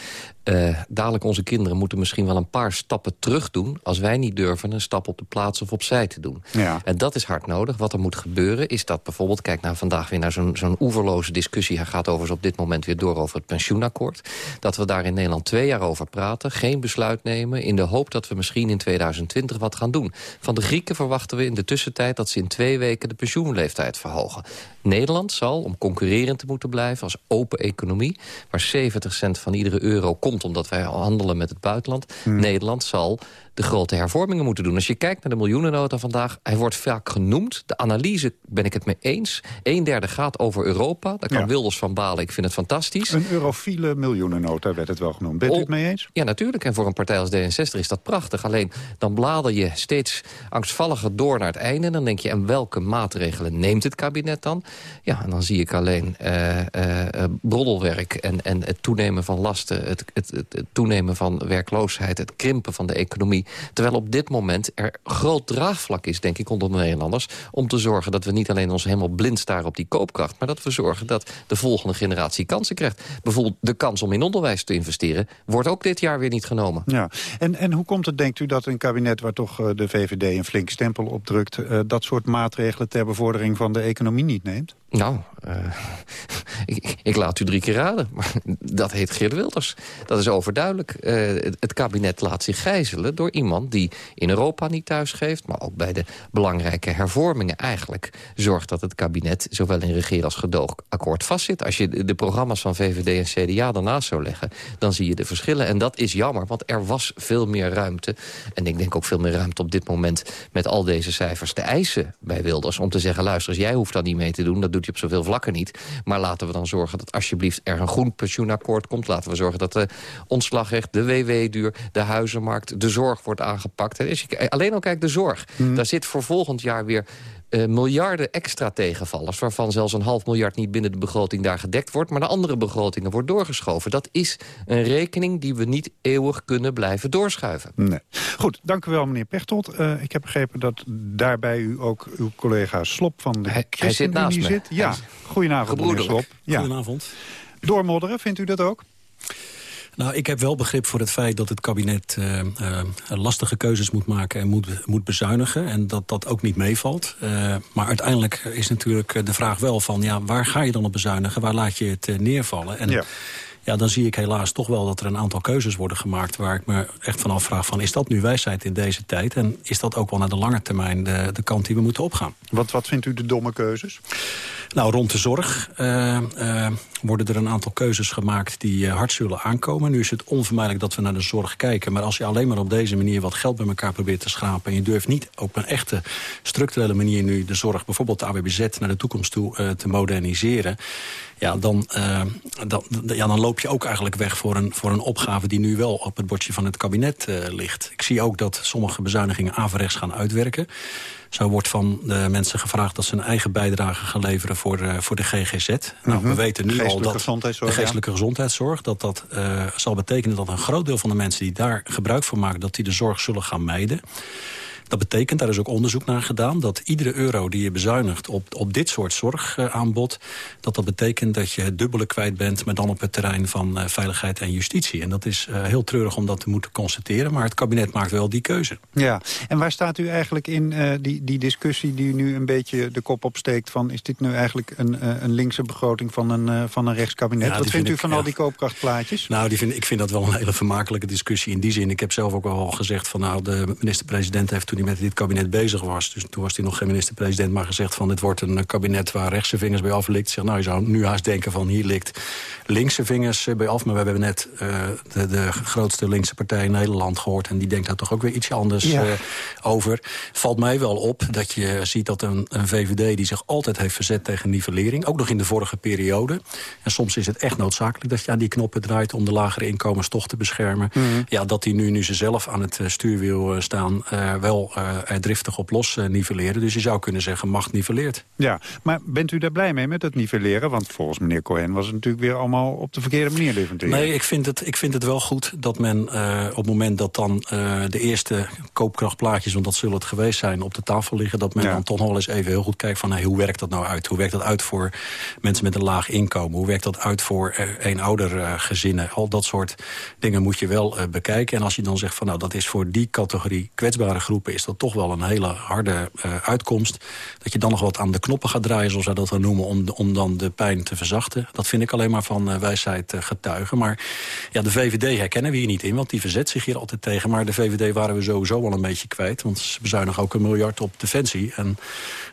dadelijk onze kinderen moeten misschien wel een paar stappen terug doen... als wij niet durven een stap op de plaats of opzij te doen. Ja. En dat is hard nodig. Wat er moet gebeuren is dat bijvoorbeeld... kijk nou vandaag weer naar zo'n zo'n oeverloze discussie... Hij gaat overigens op dit moment weer door over het pensioenakkoord. Dat we daar in Nederland twee jaar over praten, geen besluit nemen... in de hoop dat we misschien in 2020 wat gaan doen. Van de Grieken verwachten we in de tussentijd... dat ze in twee weken de pensioenleeftijd verhogen. Nederland zal, om concurrerend te moeten blijven... als open economie, waar 70 cent van iedere euro komt... omdat wij handelen met het buitenland... Hmm. Nederland zal de grote hervormingen moeten doen. Als je kijkt naar de miljoenennota vandaag, hij wordt vaak genoemd. De analyse ben ik het mee eens. Een derde gaat over Europa. Daar kan Ja. Wilders van balen. Ik vind het fantastisch. Een eurofiele miljoenennota werd het wel genoemd. Bent u het mee eens? Ja, natuurlijk. En voor een partij als D66 is dat prachtig. Alleen dan blader je steeds angstvalliger door naar het einde. En dan denk je, en welke maatregelen neemt het kabinet dan? Ja, en dan zie ik alleen eh, broddelwerk en, en het toenemen van lasten... Het, het, het, het toenemen van werkloosheid, het krimpen van de economie. Terwijl op dit moment er groot draagvlak is, denk ik, onder de Nederlanders... om te zorgen dat we niet alleen ons helemaal blind staren op die koopkracht... maar dat we zorgen dat de volgende generatie kansen krijgt. Bijvoorbeeld de kans om in onderwijs te investeren... wordt ook dit jaar weer niet genomen. Ja. En, en hoe komt het, denkt u, dat een kabinet waar toch eh, de VVD een flink stempel op drukt... eh, dat soort maatregelen ter bevordering van de economie niet neemt? Nou, eh, ik, ik laat u drie keer raden. Maar dat heet Geert Wilders. Dat is overduidelijk. Eh, het, kabinet laat zich gijzelen door iemand die in Europa niet thuisgeeft... maar ook bij de belangrijke hervormingen eigenlijk zorgt dat het kabinet... zowel in regeer als gedoogakkoord vastzit. Als je de, programma's van VVD en CDA daarnaast zou leggen... dan zie je de verschillen. En dat is jammer, want er was veel meer ruimte. En ik denk ook veel meer ruimte op dit moment... met al deze cijfers te eisen bij Wilders. Om te zeggen, luister jij hoeft dat niet mee te doen. Dat doet hij op zoveel vlakken niet. Maar laten we dan zorgen dat alsjeblieft er een groen pensioenakkoord komt. Laten we zorgen dat de ontslagrecht, de WW-duur, de huizenmarkt... de zorg wordt aangepakt. En als je alleen al kijkt, de zorg. Daar zit voor volgend jaar weer eh, miljarden extra tegenvallers... waarvan zelfs een half miljard niet binnen de begroting daar gedekt wordt... maar de andere begrotingen wordt doorgeschoven. Dat is een rekening die we niet eeuwig kunnen blijven doorschuiven. Nee. Goed, dank u wel, meneer Pechtold. Eh, ik heb begrepen dat daarbij u ook uw collega Slop van de hij zit ChristenUnie naast me. zit. Ja, Hij goedenavond, meneer Slop. Ja. Goedenavond. Doormodderen, vindt u dat ook? Nou, ik heb wel begrip voor het feit dat het kabinet eh, eh, lastige keuzes moet maken en moet, moet bezuinigen. En dat dat ook niet meevalt. Eh, maar uiteindelijk is natuurlijk de vraag wel van, ja, waar ga je dan op bezuinigen? Waar laat je het neervallen? En Ja. Ja, dan zie ik helaas toch wel dat er een aantal keuzes worden gemaakt... waar ik me echt van afvraag van, is dat nu wijsheid in deze tijd? En is dat ook wel naar de lange termijn de, de kant die we moeten opgaan? Wat, wat vindt u de domme keuzes? Nou, rond de zorg eh, eh, worden er een aantal keuzes gemaakt die eh, hard zullen aankomen. Nu is het onvermijdelijk dat we naar de zorg kijken. Maar als je alleen maar op deze manier wat geld bij elkaar probeert te schrapen... en je durft niet op een echte structurele manier nu de zorg... bijvoorbeeld de AWBZ naar de toekomst toe te moderniseren... Ja dan, eh, dan, ja, dan loop je ook eigenlijk weg voor een, voor een opgave... die nu wel op het bordje van het kabinet eh, ligt. Ik zie ook dat sommige bezuinigingen averechts gaan uitwerken. Zo wordt van de mensen gevraagd dat ze een eigen bijdrage gaan leveren voor, de- voor de GGZ. Nou, Mhm. we weten nu al dat de geestelijke gezondheidszorg... dat dat eh, zal betekenen dat een groot deel van de mensen die daar gebruik van maken... dat die de zorg zullen gaan mijden. Dat betekent, daar is ook onderzoek naar gedaan... dat iedere euro die je bezuinigt op, op dit soort zorgaanbod... dat dat betekent dat je het dubbele kwijt bent... maar dan op het terrein van eh, veiligheid en justitie. En dat is eh, heel treurig om dat te moeten constateren... maar het kabinet maakt wel die keuze. Ja, en waar staat u eigenlijk in eh, die, die discussie die u nu een beetje de kop opsteekt... van is dit nu eigenlijk een, een linkse begroting van een, van een rechtskabinet? Ja, Wat vindt vind u van al die koopkrachtplaatjes? Nou, die vind, ik vind dat wel een hele vermakelijke discussie in die zin. Ik heb zelf ook al gezegd van nou, de minister-president heeft toen hij met dit kabinet bezig was... dus toen was hij nog geen minister-president, maar gezegd van dit wordt een eh, kabinet waar rechtse vingers bij af likt. Zeg, nou, je zou nu haast denken van hier likt linkse vingers eh, bij af. Maar we hebben net eh, de, de grootste linkse partij in Nederland gehoord... en die denkt daar toch ook weer ietsje anders Ja. over. Valt mij wel op dat je ziet dat een, een VVD die zich altijd heeft verzet tegen nivellering... ook nog in de vorige periode. En soms is het echt noodzakelijk dat je aan die knoppen draait... om de lagere inkomens toch te beschermen. Mhm. Ja, dat die nu, nu ze zelf aan het stuurwiel staan... wel eh, er driftig op los eh, nivelleren. Dus je zou kunnen zeggen, macht nivelleert. Ja, maar bent u daar blij mee met het nivelleren? Want volgens meneer Cohen was het natuurlijk weer allemaal op de verkeerde manier definiteren. Nee, ik vind, het, ik vind het wel goed dat men eh, op het moment dat dan de eerste koopkrachtplaatjes... want dat zullen het geweest zijn, op de tafel liggen... dat men Ja. dan toch nog wel eens even heel goed kijkt van... Hey, hoe werkt dat nou uit? Hoe werkt dat uit voor mensen met een laag inkomen? Hoe werkt dat uit voor eh, eenoudergezinnen? Al dat soort dingen moet je wel bekijken. En als je dan zegt van nou, dat is voor die categorie kwetsbare groepen... is dat toch wel een hele harde uh, uitkomst. Dat je dan nog wat aan de knoppen gaat draaien, zoals wij dat dan noemen... om, om dan de pijn te verzachten. Dat vind ik alleen maar van uh, wijsheid uh, getuigen. Maar ja, de VVD herkennen we hier niet in, want die verzet zich hier altijd tegen. Maar de VVD waren we sowieso al een beetje kwijt. Want ze bezuinigen ook een miljard op defensie. En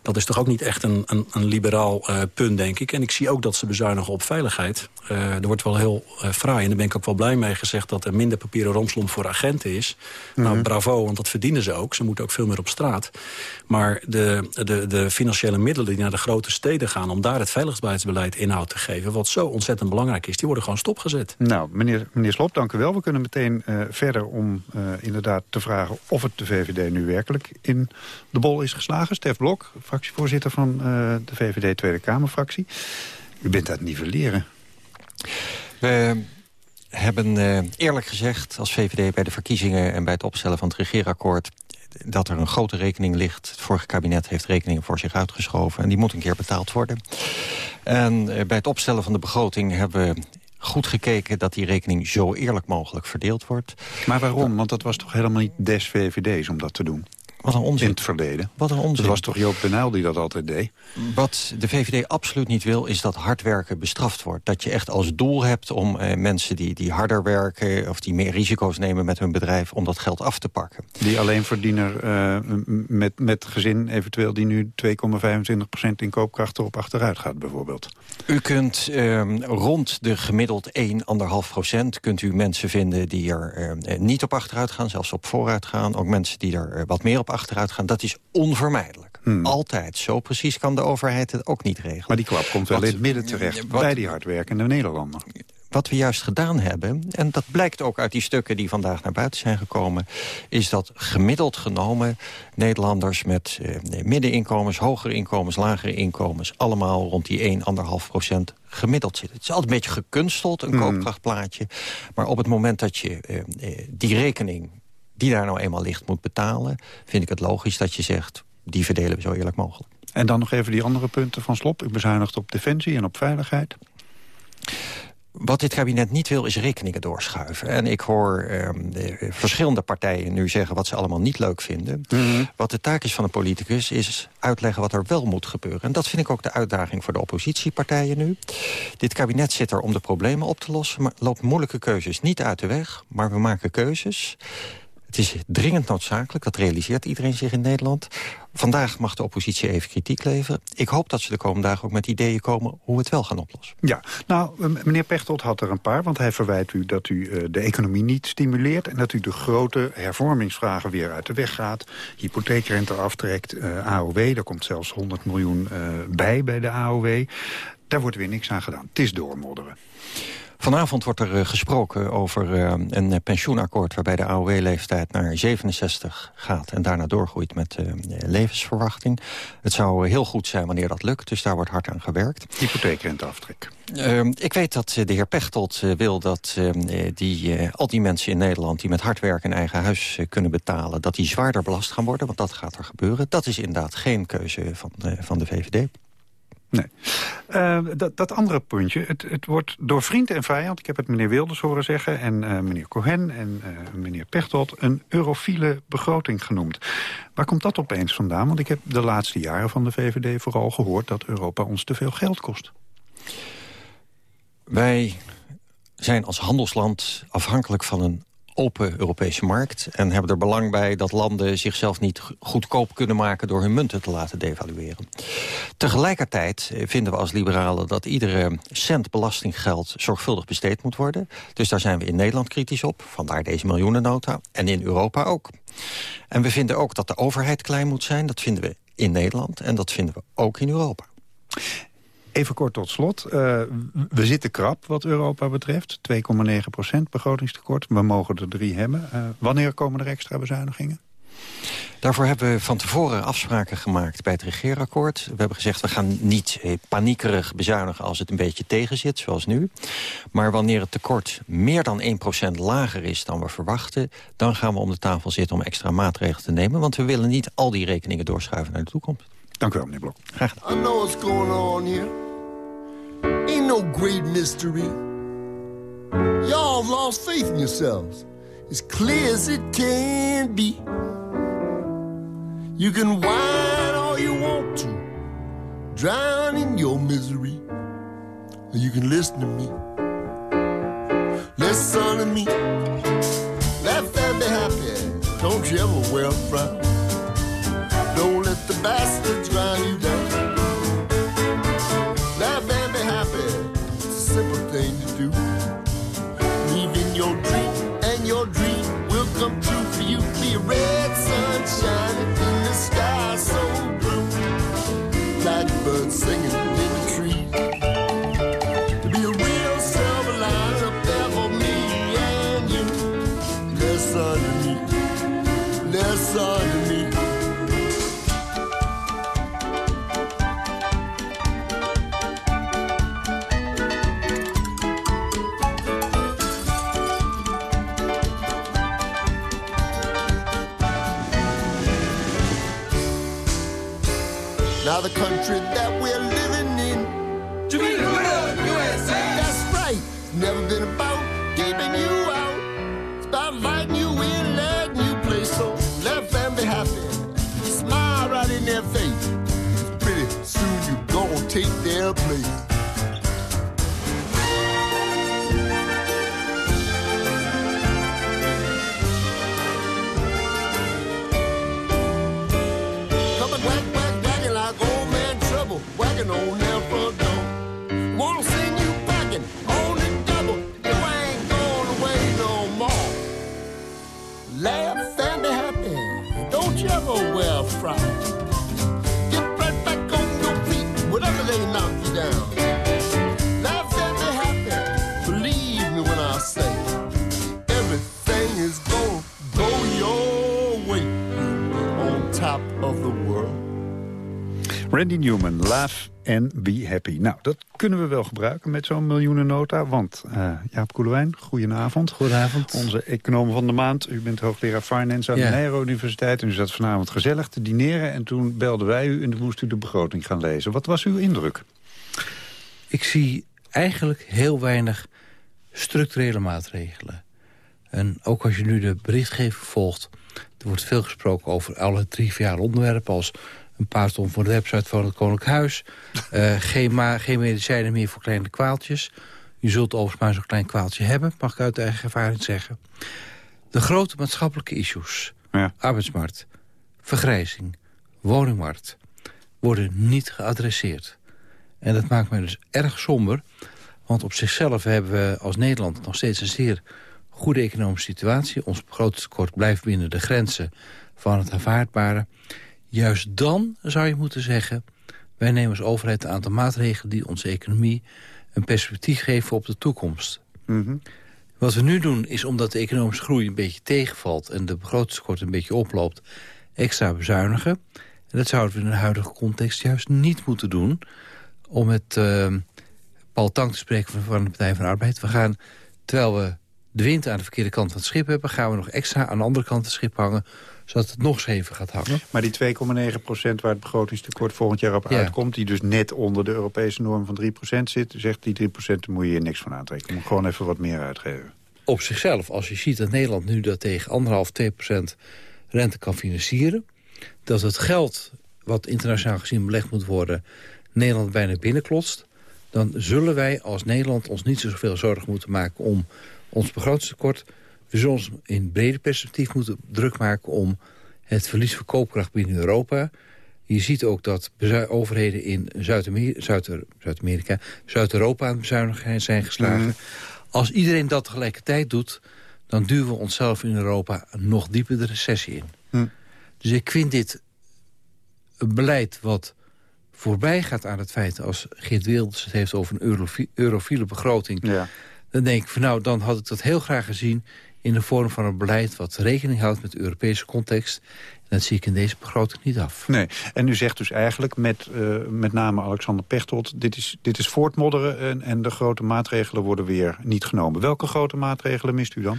dat is toch ook niet echt een, een, een liberaal punt, denk ik. En ik zie ook dat ze bezuinigen op veiligheid. er wordt wel heel fraai, en daar ben ik ook wel blij mee gezegd... dat er minder papieren romslomp voor agenten is. Nou, mhm. bravo, want dat verdienen ze ook. Ze moeten ook veel meer op straat. Maar de, de, de financiële middelen die naar de grote steden gaan... om daar het veiligheidsbeleid inhoud te geven... wat zo ontzettend belangrijk is, die worden gewoon stopgezet. Nou, meneer, meneer Slop, dank u wel. We kunnen meteen uh, verder om uh, inderdaad te vragen... of het de VVD nu werkelijk in de bol is geslagen. Stef Blok, fractievoorzitter van uh, de VVD Tweede Kamerfractie. U bent aan het nivelleren. We hebben eerlijk gezegd als VVD bij de verkiezingen... en bij het opstellen van het regeerakkoord dat er een grote rekening ligt. Het vorige kabinet heeft rekeningen voor zich uitgeschoven... en die moet een keer betaald worden. En uh, bij het opstellen van de begroting hebben we goed gekeken dat die rekening zo eerlijk mogelijk verdeeld wordt. Maar waarom? Want dat was toch helemaal niet des VVD's om dat te doen? Wat een onzin. In het verleden. Wat een onzin. Het was toch Joop de Nijl die dat altijd deed? Wat de VVD absoluut niet wil, is dat hard werken bestraft wordt. Dat je echt als doel hebt om eh, mensen die, die harder werken... of die meer risico's nemen met hun bedrijf, om dat geld af te pakken. Die alleenverdiener uh, met, met gezin eventueel... die nu 2,25% in koopkracht erop achteruit gaat bijvoorbeeld. U kunt uh, rond de gemiddeld 1,5% kunt u mensen vinden die er uh, niet op achteruit gaan... zelfs op vooruit gaan. Ook mensen die er wat meer op achteruit gaan. Dat is onvermijdelijk. Hmm. Altijd. Zo precies kan de overheid het ook niet regelen. Maar die klap komt wel in het midden terecht wat, bij die hardwerkende Nederlander. Wat we juist gedaan hebben, en dat blijkt ook uit die stukken die vandaag naar buiten zijn gekomen, is dat gemiddeld genomen Nederlanders met eh, middeninkomens, hogere inkomens, lagere inkomens, allemaal rond die 1,5 procent gemiddeld zitten. Het is altijd een beetje gekunsteld, een hmm. koopkrachtplaatje. Maar op het moment dat je eh, eh die rekening die daar nou eenmaal ligt moet betalen... vind ik het logisch dat je zegt, die verdelen we zo eerlijk mogelijk. En dan nog even die andere punten van Slop. U bezuinigt op defensie en op veiligheid. Wat dit kabinet niet wil, is rekeningen doorschuiven. En ik hoor eh, verschillende partijen nu zeggen wat ze allemaal niet leuk vinden. Mhm. Wat de taak is van een politicus, is uitleggen wat er wel moet gebeuren. En dat vind ik ook de uitdaging voor de oppositiepartijen nu. Dit kabinet zit er om de problemen op te lossen... maar loopt moeilijke keuzes niet uit de weg. Maar we maken keuzes het is dringend noodzakelijk, dat realiseert iedereen zich in Nederland. Vandaag mag de oppositie even kritiek leveren. Ik hoop dat ze de komende dagen ook met ideeën komen hoe we het wel gaan oplossen. Ja, nou, meneer Pechtold had er een paar, want hij verwijt u dat u uh, de economie niet stimuleert... en dat u de grote hervormingsvragen weer uit de weg gaat. Hypotheekrente aftrekt, uh, AOW, daar komt zelfs 100 miljoen uh, bij bij de AOW. Daar wordt weer niks aan gedaan. Het is doormodderen. Vanavond wordt er eh, gesproken over uh, een pensioenakkoord... waarbij de AOW-leeftijd naar 67 gaat en daarna doorgroeit met levensverwachting. Het zou heel goed zijn wanneer dat lukt, dus daar wordt hard aan gewerkt. Hypotheekrenteaftrek. Uh, ik weet dat de heer Pechtold wil dat ehm, die, al die mensen in Nederland... die met hard werken een eigen huis kunnen betalen... dat die zwaarder belast gaan worden, want dat gaat er gebeuren. Dat is inderdaad geen keuze van, van de VVD. Nee. Uh, dat, dat, andere puntje, het, het, wordt door vriend en vijand... ik heb het meneer Wilders horen zeggen en uh, meneer Cohen en uh, meneer Pechtold... een eurofiele begroting genoemd. Waar komt dat opeens vandaan? Want ik heb de laatste jaren van de VVD vooral gehoord... dat Europa ons te veel geld kost. Wij zijn als handelsland afhankelijk van een open Europese markt... en hebben er belang bij dat landen zichzelf niet goedkoop kunnen maken... door hun munten te laten devalueren. Tegelijkertijd vinden we als liberalen dat iedere cent belastinggeld... zorgvuldig besteed moet worden. Dus daar zijn we in Nederland kritisch op, vandaar deze miljoenennota. En in Europa ook. En we vinden ook dat de overheid klein moet zijn. Dat vinden we in Nederland en dat vinden we ook in Europa. Even kort tot slot. Uh, we zitten krap wat Europa betreft. 2,9 procent begrotingstekort. We mogen er drie hebben. Uh, wanneer komen er extra bezuinigingen? Daarvoor hebben we van tevoren afspraken gemaakt bij het regeerakkoord. We hebben gezegd, we gaan niet eh, paniekerig bezuinigen als het een beetje tegenzit, zoals nu. Maar wanneer het tekort meer dan 1% lager is dan we verwachten... dan gaan we om de tafel zitten om extra maatregelen te nemen. Want we willen niet al die rekeningen doorschuiven naar de toekomst. Dank u wel, meneer Blok. Graag gedaan. I know what's going on here. Ain't no great mystery. Y'all lost faith in yourselves. As clear as it can be. You can whine all you want to, drown in your misery. Or you can listen to me. Listen to me. Laugh and be happy. Don't you ever wear a frown. Don't let the bastards grind you down. Randy Newman, Laugh and Be Happy. Nou, dat kunnen we wel gebruiken met zo'n miljoenennota. Want uh, Jaap Koelewijn, goedenavond. Goedenavond. Onze econoom van de maand. U bent hoogleraar finance aan Ja. de Nijro Universiteit. En u zat vanavond gezellig te dineren. En toen belden wij u en toen moest u de begroting gaan lezen. Wat was uw indruk? Ik zie eigenlijk heel weinig structurele maatregelen. En ook als je nu de berichtgeving volgt... er wordt veel gesproken over alle triviale onderwerpen... als een paar ton voor de website van het Koninklijk Huis... eh, geen, geen medicijnen meer voor kleine kwaaltjes. Je zult overigens maar zo'n klein kwaaltje hebben... mag ik uit eigen ervaring zeggen. De grote maatschappelijke issues... arbeidsmarkt, vergrijzing, woningmarkt... worden niet geadresseerd. En dat maakt mij dus erg somber. Want op zichzelf hebben we als Nederland nog steeds een zeer goede economische situatie. Ons begrotingstekort blijft binnen de grenzen van het aanvaardbare. Juist dan zou je moeten zeggen... wij nemen als overheid een aantal maatregelen... die onze economie een perspectief geven op de toekomst. Wat we nu doen is omdat de economische groei een beetje tegenvalt... en de begrotingstekort een beetje oploopt, extra bezuinigen. En dat zouden we in de huidige context juist niet moeten doen... om met eh, Paul Tank te spreken van, van de Partij van de Arbeid. We gaan, terwijl we de wind aan de verkeerde kant van het schip hebben... gaan we nog extra aan de andere kant het schip hangen... zodat het nog schever gaat hangen. Maar die 2,9 procent waar het begrotingstekort volgend jaar op Ja. uitkomt... die dus net onder de Europese norm van 3 procent zit... zegt die 3 procent moet je hier niks van aantrekken. Je moet gewoon even wat meer uitgeven. op zichzelf, als je ziet dat Nederland nu dat tegen 1,5, 2 procent rente kan financieren... dat het geld wat internationaal gezien belegd moet worden... Nederland bijna binnenklotst... dan zullen wij als Nederland ons niet zoveel zorgen moeten maken... om ons begrotingstekort. We zullen ons in brede perspectief moeten druk maken... om het verlies van koopkracht binnen Europa... Je ziet ook dat overheden in Zuid-Amer- Zuid- Zuid-Amerika, Zuid-Europa aan het bezuinigen zijn geslagen. Als iedereen dat tegelijkertijd doet, dan duwen we onszelf in Europa nog dieper de recessie in. Hm. Dus ik vind dit een beleid wat voorbij gaat aan het feit... als Geert Wilders het heeft over een eurofi- eurofiele begroting... dan denk ik van nou, dan had ik dat heel graag gezien... in de vorm van een beleid wat rekening houdt met de Europese context. En dat zie ik in deze begroting niet af. Nee, en u zegt dus eigenlijk met eh, met name Alexander Pechtold... dit is, dit is voortmodderen en, en de grote maatregelen worden weer niet genomen. Welke grote maatregelen mist u dan?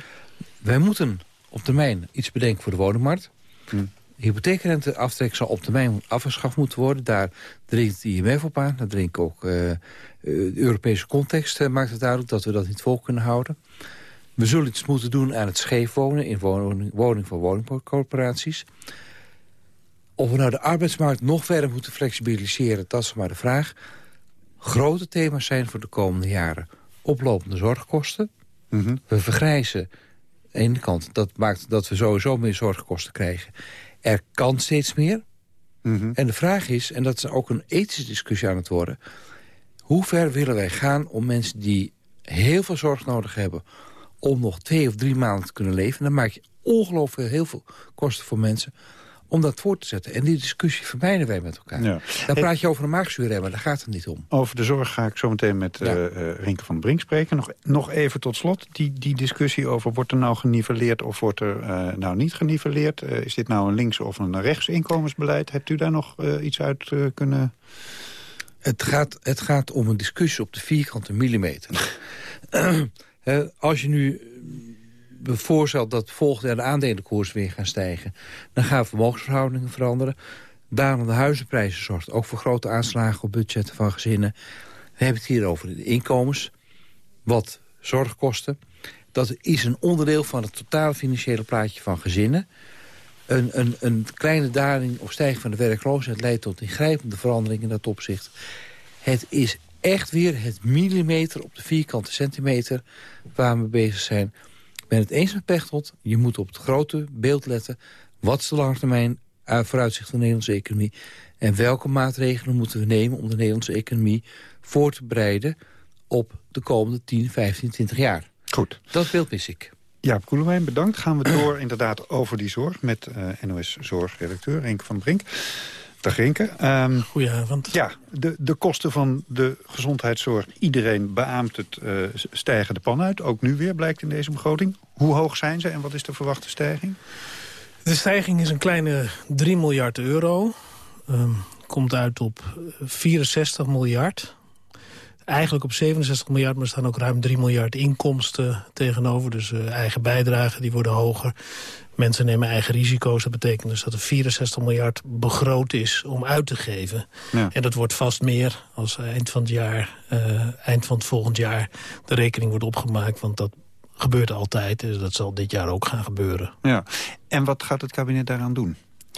Wij moeten op termijn iets bedenken voor de woningmarkt. De hypotheekrenteaftrek zal op termijn afgeschaft moeten worden. Daar dringt de IMF op aan. Daar dringt ook eh, eh, de Europese context maakt het duidelijk dat we dat niet vol kunnen houden. We zullen iets moeten doen aan het scheef wonen in woning, woning voor woningcorporaties. Of we nou de arbeidsmarkt nog verder moeten flexibiliseren, dat is maar de vraag. Grote thema's zijn voor de komende jaren oplopende zorgkosten. Mhm. We vergrijzen aan de ene kant. Dat maakt dat we sowieso meer zorgkosten krijgen. Er kan steeds meer. Mhm. En de vraag is, en dat is ook een ethische discussie aan het worden... hoe ver willen wij gaan om mensen die heel veel zorg nodig hebben... om nog twee of drie maanden te kunnen leven... dan maak je ongelooflijk heel veel kosten voor mensen om dat voor te zetten. En die discussie vermijden wij met elkaar. Ja. Dan praat je over een maagzuurremmer, daar gaat het niet om. Over de zorg ga ik zo meteen met Ja. eh, eh, Rinke van Brink spreken. Nog, nog even tot slot, die, die discussie over... wordt er nou geniveleerd of wordt er eh, nou niet geniveleerd? Is dit nou een links- of een rechts inkomensbeleid? Hebt u daar nog iets uit kunnen... Het gaat, het gaat om een discussie op de vierkante millimeter. Als je nu eh, voorstelt dat volgend jaar de aandelenkoers weer gaan stijgen... dan gaan vermogensverhoudingen veranderen. Dalende huizenprijzen zorgt ook voor grote aanslagen op budgetten van gezinnen. We hebben het hier over de inkomens, wat zorgkosten. Dat is een onderdeel van het totale financiële plaatje van gezinnen. Een, een, een kleine daling of stijging van de werkloosheid leidt tot ingrijpende veranderingen in dat opzicht. Het is echt weer het millimeter op de vierkante centimeter waar we bezig zijn. Ik ben het eens met Pechtold. Je moet op het grote beeld letten. Wat is de langetermijn eh, vooruitzicht van de Nederlandse economie? En welke maatregelen moeten we nemen om de Nederlandse economie voor te bereiden op de komende 10, 15, 20 jaar? Goed. Dat beeld mis ik. Jaap Koelewijn, bedankt. Gaan we door inderdaad over die zorg... met eh, NOS-zorgredacteur Renke van Brink. Renke. Ehm, Goedenavond. Ja, de, de kosten van de gezondheidszorg. Iedereen beaamt het eh, stijgen de pan uit. Ook nu weer, blijkt in deze begroting. Hoe hoog zijn ze en wat is de verwachte stijging? De stijging is een kleine 3 miljard euro. Ehm, komt uit op eh, 64 miljard. Eigenlijk op 67 miljard, maar er staan ook ruim 3 miljard inkomsten tegenover. Dus eh, eigen bijdragen die worden hoger. Mensen nemen eigen risico's. Dat betekent dus dat er 64 miljard begroot is om uit te geven. Ja. En dat wordt vast meer als eind van het jaar, eh, eind van het volgend jaar... de rekening wordt opgemaakt, want dat gebeurt altijd. Dus dat zal dit jaar ook gaan gebeuren. Ja. En wat gaat het kabinet daaraan doen?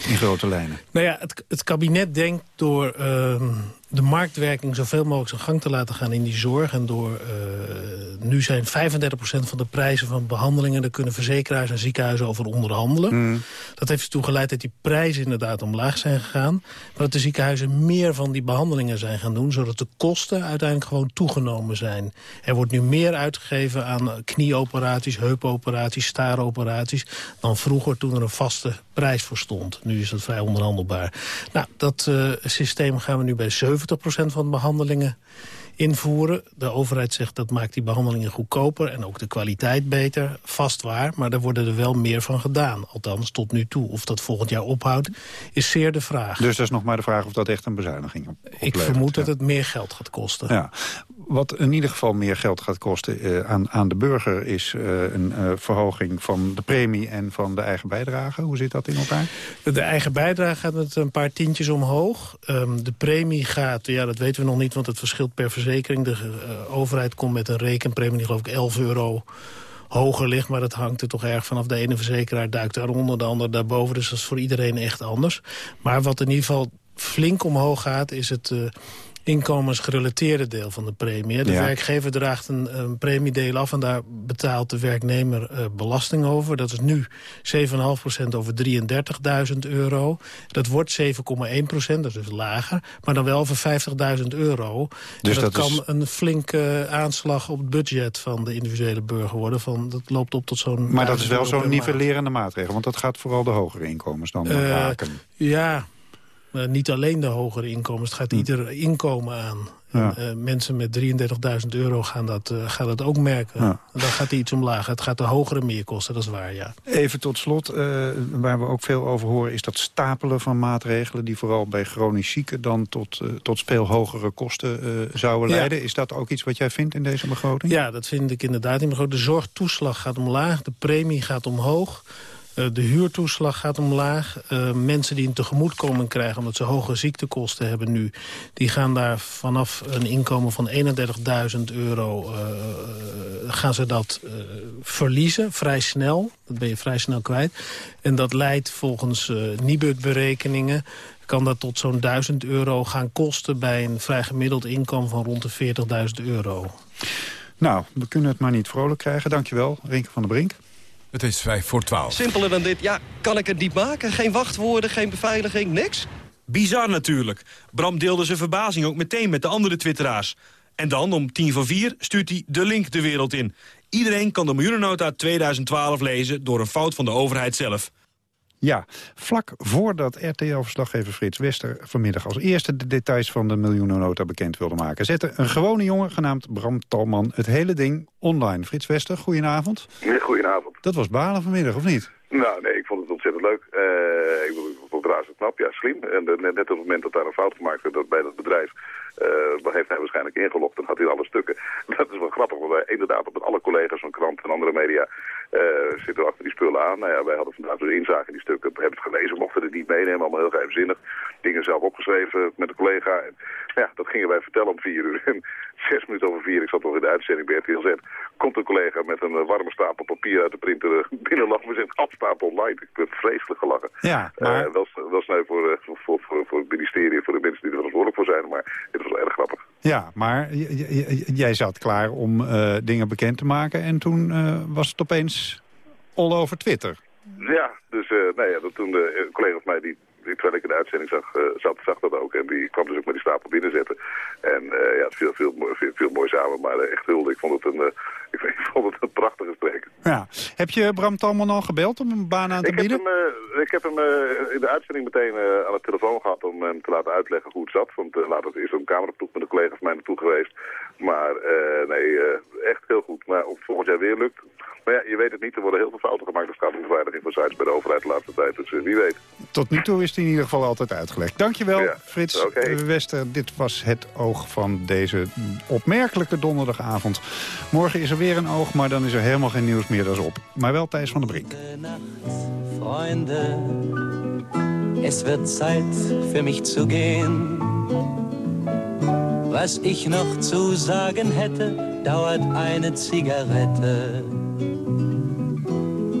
In grote lijnen. Nou ja, het, het kabinet denkt door ehm, de marktwerking zoveel mogelijk zijn gang te laten gaan in die zorg. En door, eh, nu zijn 35% van de prijzen van behandelingen... daar kunnen verzekeraars en ziekenhuizen over onderhandelen. Dat heeft ertoe geleid dat die prijzen inderdaad omlaag zijn gegaan. Maar dat de ziekenhuizen meer van die behandelingen zijn gaan doen... zodat de kosten uiteindelijk gewoon toegenomen zijn. Er wordt nu meer uitgegeven aan knieoperaties, heupoperaties, staaroperaties... dan vroeger toen er een vaste prijs voor stond. Nu is dat vrij onderhandelbaar. Nou, dat eh, systeem gaan we nu bij 70% van de behandelingen invoeren. De overheid zegt dat maakt die behandelingen goedkoper... en ook de kwaliteit beter, vast waar. Maar daar worden er wel meer van gedaan. Althans, tot nu toe. Of dat volgend jaar ophoudt, is zeer de vraag. Dus dat is nog maar de vraag of dat echt een bezuiniging op, Ik oplevert, vermoed ja. dat het meer geld gaat kosten. Ja. Wat in ieder geval meer geld gaat kosten eh, aan, aan de burger... is eh, een eh, verhoging van de premie en van de eigen bijdrage. Hoe zit dat in elkaar? De eigen bijdrage gaat met een paar tientjes omhoog. Ehm, de premie gaat, ja, dat weten we nog niet, want het verschilt per verzekering. De overheid komt met een rekenpremie die geloof ik 11 euro hoger ligt. Maar dat hangt er toch erg vanaf. De ene verzekeraar duikt daaronder, de andere daarboven. Dus dat is voor iedereen echt anders. Maar wat in ieder geval flink omhoog gaat, is het... eh, inkomensgerelateerde deel van de premie. De Ja. werkgever draagt een, een premiedeel af... en daar betaalt de werknemer eh, belasting over. Dat is nu 7,5% over 33.000 euro. Dat wordt 7,1% dat is lager. Maar dan wel voor 50.000 euro. Dus en dat, dat kan is- een flinke aanslag op het budget van de individuele burger worden. Van, dat loopt op tot zo'n... Maar dat is 1000 wel zo'n nivellerende maatregel. Want dat gaat vooral de hogere inkomens dan Eh, raken. Ja, maar niet alleen de hogere inkomens. Het gaat ieder inkomen aan. Ja. En, eh, mensen met 33.000 euro gaan dat, eh, gaan dat ook merken. Ja. Dan gaat die iets omlaag. Het gaat de hogere meer kosten, dat is waar, ja. Even tot slot, eh, waar we ook veel over horen... is dat stapelen van maatregelen... die vooral bij chronisch zieken dan tot, tot veel hogere kosten zouden Ja. leiden. Is dat ook iets wat jij vindt in deze begroting? Ja, dat vind ik inderdaad. In de zorgtoeslag gaat omlaag, de premie gaat omhoog. Eh, de huurtoeslag gaat omlaag. Uh, mensen die een tegemoetkoming krijgen omdat ze hoge ziektekosten hebben nu... die gaan daar vanaf een inkomen van 31.000 euro... Uh, gaan ze dat verliezen, vrij snel. Dat ben je vrij snel kwijt. En dat leidt volgens Nibud-berekeningen kan dat tot zo'n 1000 euro gaan kosten... bij een vrij gemiddeld inkomen van rond de 40.000 euro. Nou, we kunnen het maar niet vrolijk krijgen. Dankjewel, Rinke van der Brink. Het is 5 voor 12. Simpeler dan dit. Ja, kan ik het niet maken? Geen wachtwoorden, geen beveiliging, niks? Bizar natuurlijk. Bram deelde zijn verbazing ook meteen met de andere twitteraars. En dan, om tien voor vier, stuurt hij de link de wereld in. Iedereen kan de miljoenennota 2012 lezen door een fout van de overheid zelf. Ja, vlak voordat RTL-verslaggever Frits Wester vanmiddag als eerste de details van de miljoenennota bekend wilde maken, zette een gewone jongen genaamd Bram Talman het hele ding online. Frits Wester, goedenavond. Goedenavond. Dat was balen vanmiddag, of niet? Nou, nee, ik vond het ontzettend leuk. Uh, ik vond het razend knap, ja, slim. En net, net op het moment dat daar een fout gemaakt werd dat bij dat bedrijf uh, heeft hij waarschijnlijk ingelogd en had hij alle stukken. Dat is wel grappig, want wij inderdaad met alle collega's van krant en andere media uh, zitten achter die spullen aan. Nou ja, wij hadden vandaag dus inzage in die stukken, hebben het gelezen, mochten het niet meenemen, allemaal heel geheimzinnig. Dingen zelf opgeschreven met een collega. En, ja, dat gingen wij vertellen om vier uur. En zes minuten over vier, ik zat nog in de uitzending bij RTL komt een collega met een uh, warme stapel papier uit de printer binnenlopen. We zijn afstapel online. Ik heb vreselijk gelachen. Ja, maar... wel, wel sneu voor, voor, voor, voor, het ministerie, voor de mensen die er verantwoordelijk voor zijn, maar dit was wel erg grappig. Ja, maar jij zat klaar om uh, dingen bekend te maken en toen uh, was het opeens all over Twitter. Ja, dus nou ja, dat toen de collega van mij die terwijl ik in de uitzending zag, uh, zat, zag dat ook. En die kwam dus ook met die stapel binnenzetten. En uh, ja, het viel veel, veel, veel, mooi samen, maar uh, echt hulde. Ik vond het een, ik, ik, vond het een prachtige streek. Ja. Heb je Bram Talman al gebeld om een baan aan te ik bieden? Heb hem, ik heb hem in de uitzending meteen aan de telefoon gehad om hem te laten uitleggen hoe het zat. Want later is er een cameraploeg met een collega van mij naartoe geweest. Maar nee, echt heel goed. Maar of het volgend jaar weer lukt, maar ja, je weet het niet. Er worden heel veel fouten gemaakt. Er staat beveiliging van sites bij de overheid de laatste tijd. Dus wie weet. Tot nu toe is het in ieder geval altijd uitgelegd. Dankjewel, ja, Frits okay. Wester. Dit was het oog van deze opmerkelijke donderdagavond. Morgen is er weer een oog, maar dan is er helemaal geen nieuws meer. Dat is op. Maar wel Thijs van der Brink. Es wird Zeit für mich zu gehen. Was ich noch zu sagen hätte, dauert eine Zigarette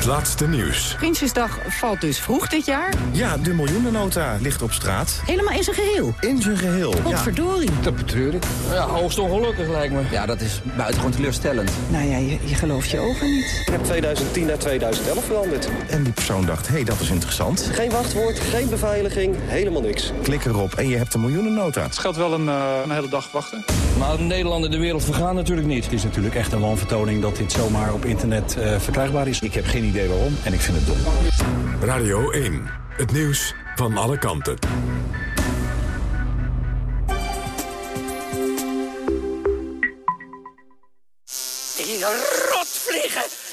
Het laatste nieuws. Prinsjesdag valt dus vroeg dit jaar. Ja, de miljoenennota ligt op straat. Helemaal in zijn geheel? In zijn geheel, Wat ja. verdorie. Dat betreur ik. Ja, hoogst ongelukkig lijkt me. Ja, dat is buitengewoon teleurstellend. Nou ja, je, je gelooft je ogen niet. Ik heb 2010 naar 2011 veranderd. En die persoon dacht, hé, hey, dat is interessant. Geen wachtwoord, geen beveiliging, helemaal niks. Klik erop en je hebt een miljoenennota. Het geldt wel een, uh, een hele dag wachten. Maar de Nederlanden de wereld vergaan natuurlijk niet. Het is natuurlijk echt een wanvertoning dat dit zomaar op internet uh, verkrijgbaar is. Ik heb geen idee waarom en ik vind het dom. Radio 1, het nieuws van alle kanten.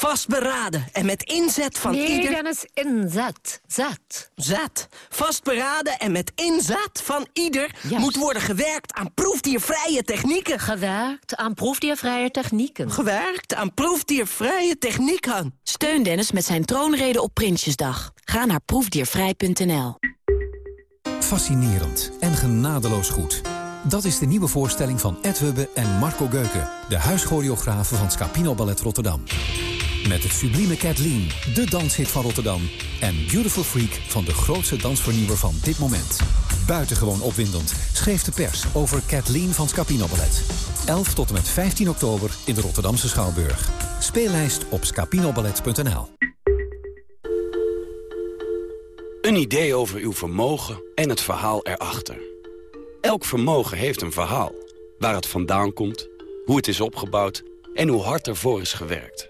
Vastberaden en met inzet van nee, ieder... Nee, dat is inzet. Zet. Zet. Vastberaden en met inzet van ieder... moet worden gewerkt aan proefdiervrije technieken. Gewerkt aan proefdiervrije technieken. Gewerkt aan proefdiervrije technieken. Steun Dennis met zijn troonrede op Prinsjesdag. Ga naar proefdiervrij.nl. Fascinerend en genadeloos goed. Dat is de nieuwe voorstelling van Ed Hubbe en Marco Geuken... de huischoreografen van Scapino Ballet Rotterdam. Met het sublieme Kathleen, de danshit van Rotterdam... en Beautiful Freak van de grootste dansvernieuwer van dit moment. Buitengewoon opwindend schreef de pers over Kathleen van Scapino Ballet. 11 tot en met 15 oktober in de Rotterdamse Schouwburg. Speellijst op scapinoballet.nl Een idee over uw vermogen en het verhaal erachter. Elk vermogen heeft een verhaal. Waar het vandaan komt, hoe het is opgebouwd en hoe hard ervoor is gewerkt.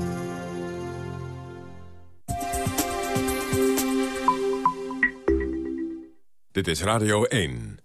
Dit is Radio 1.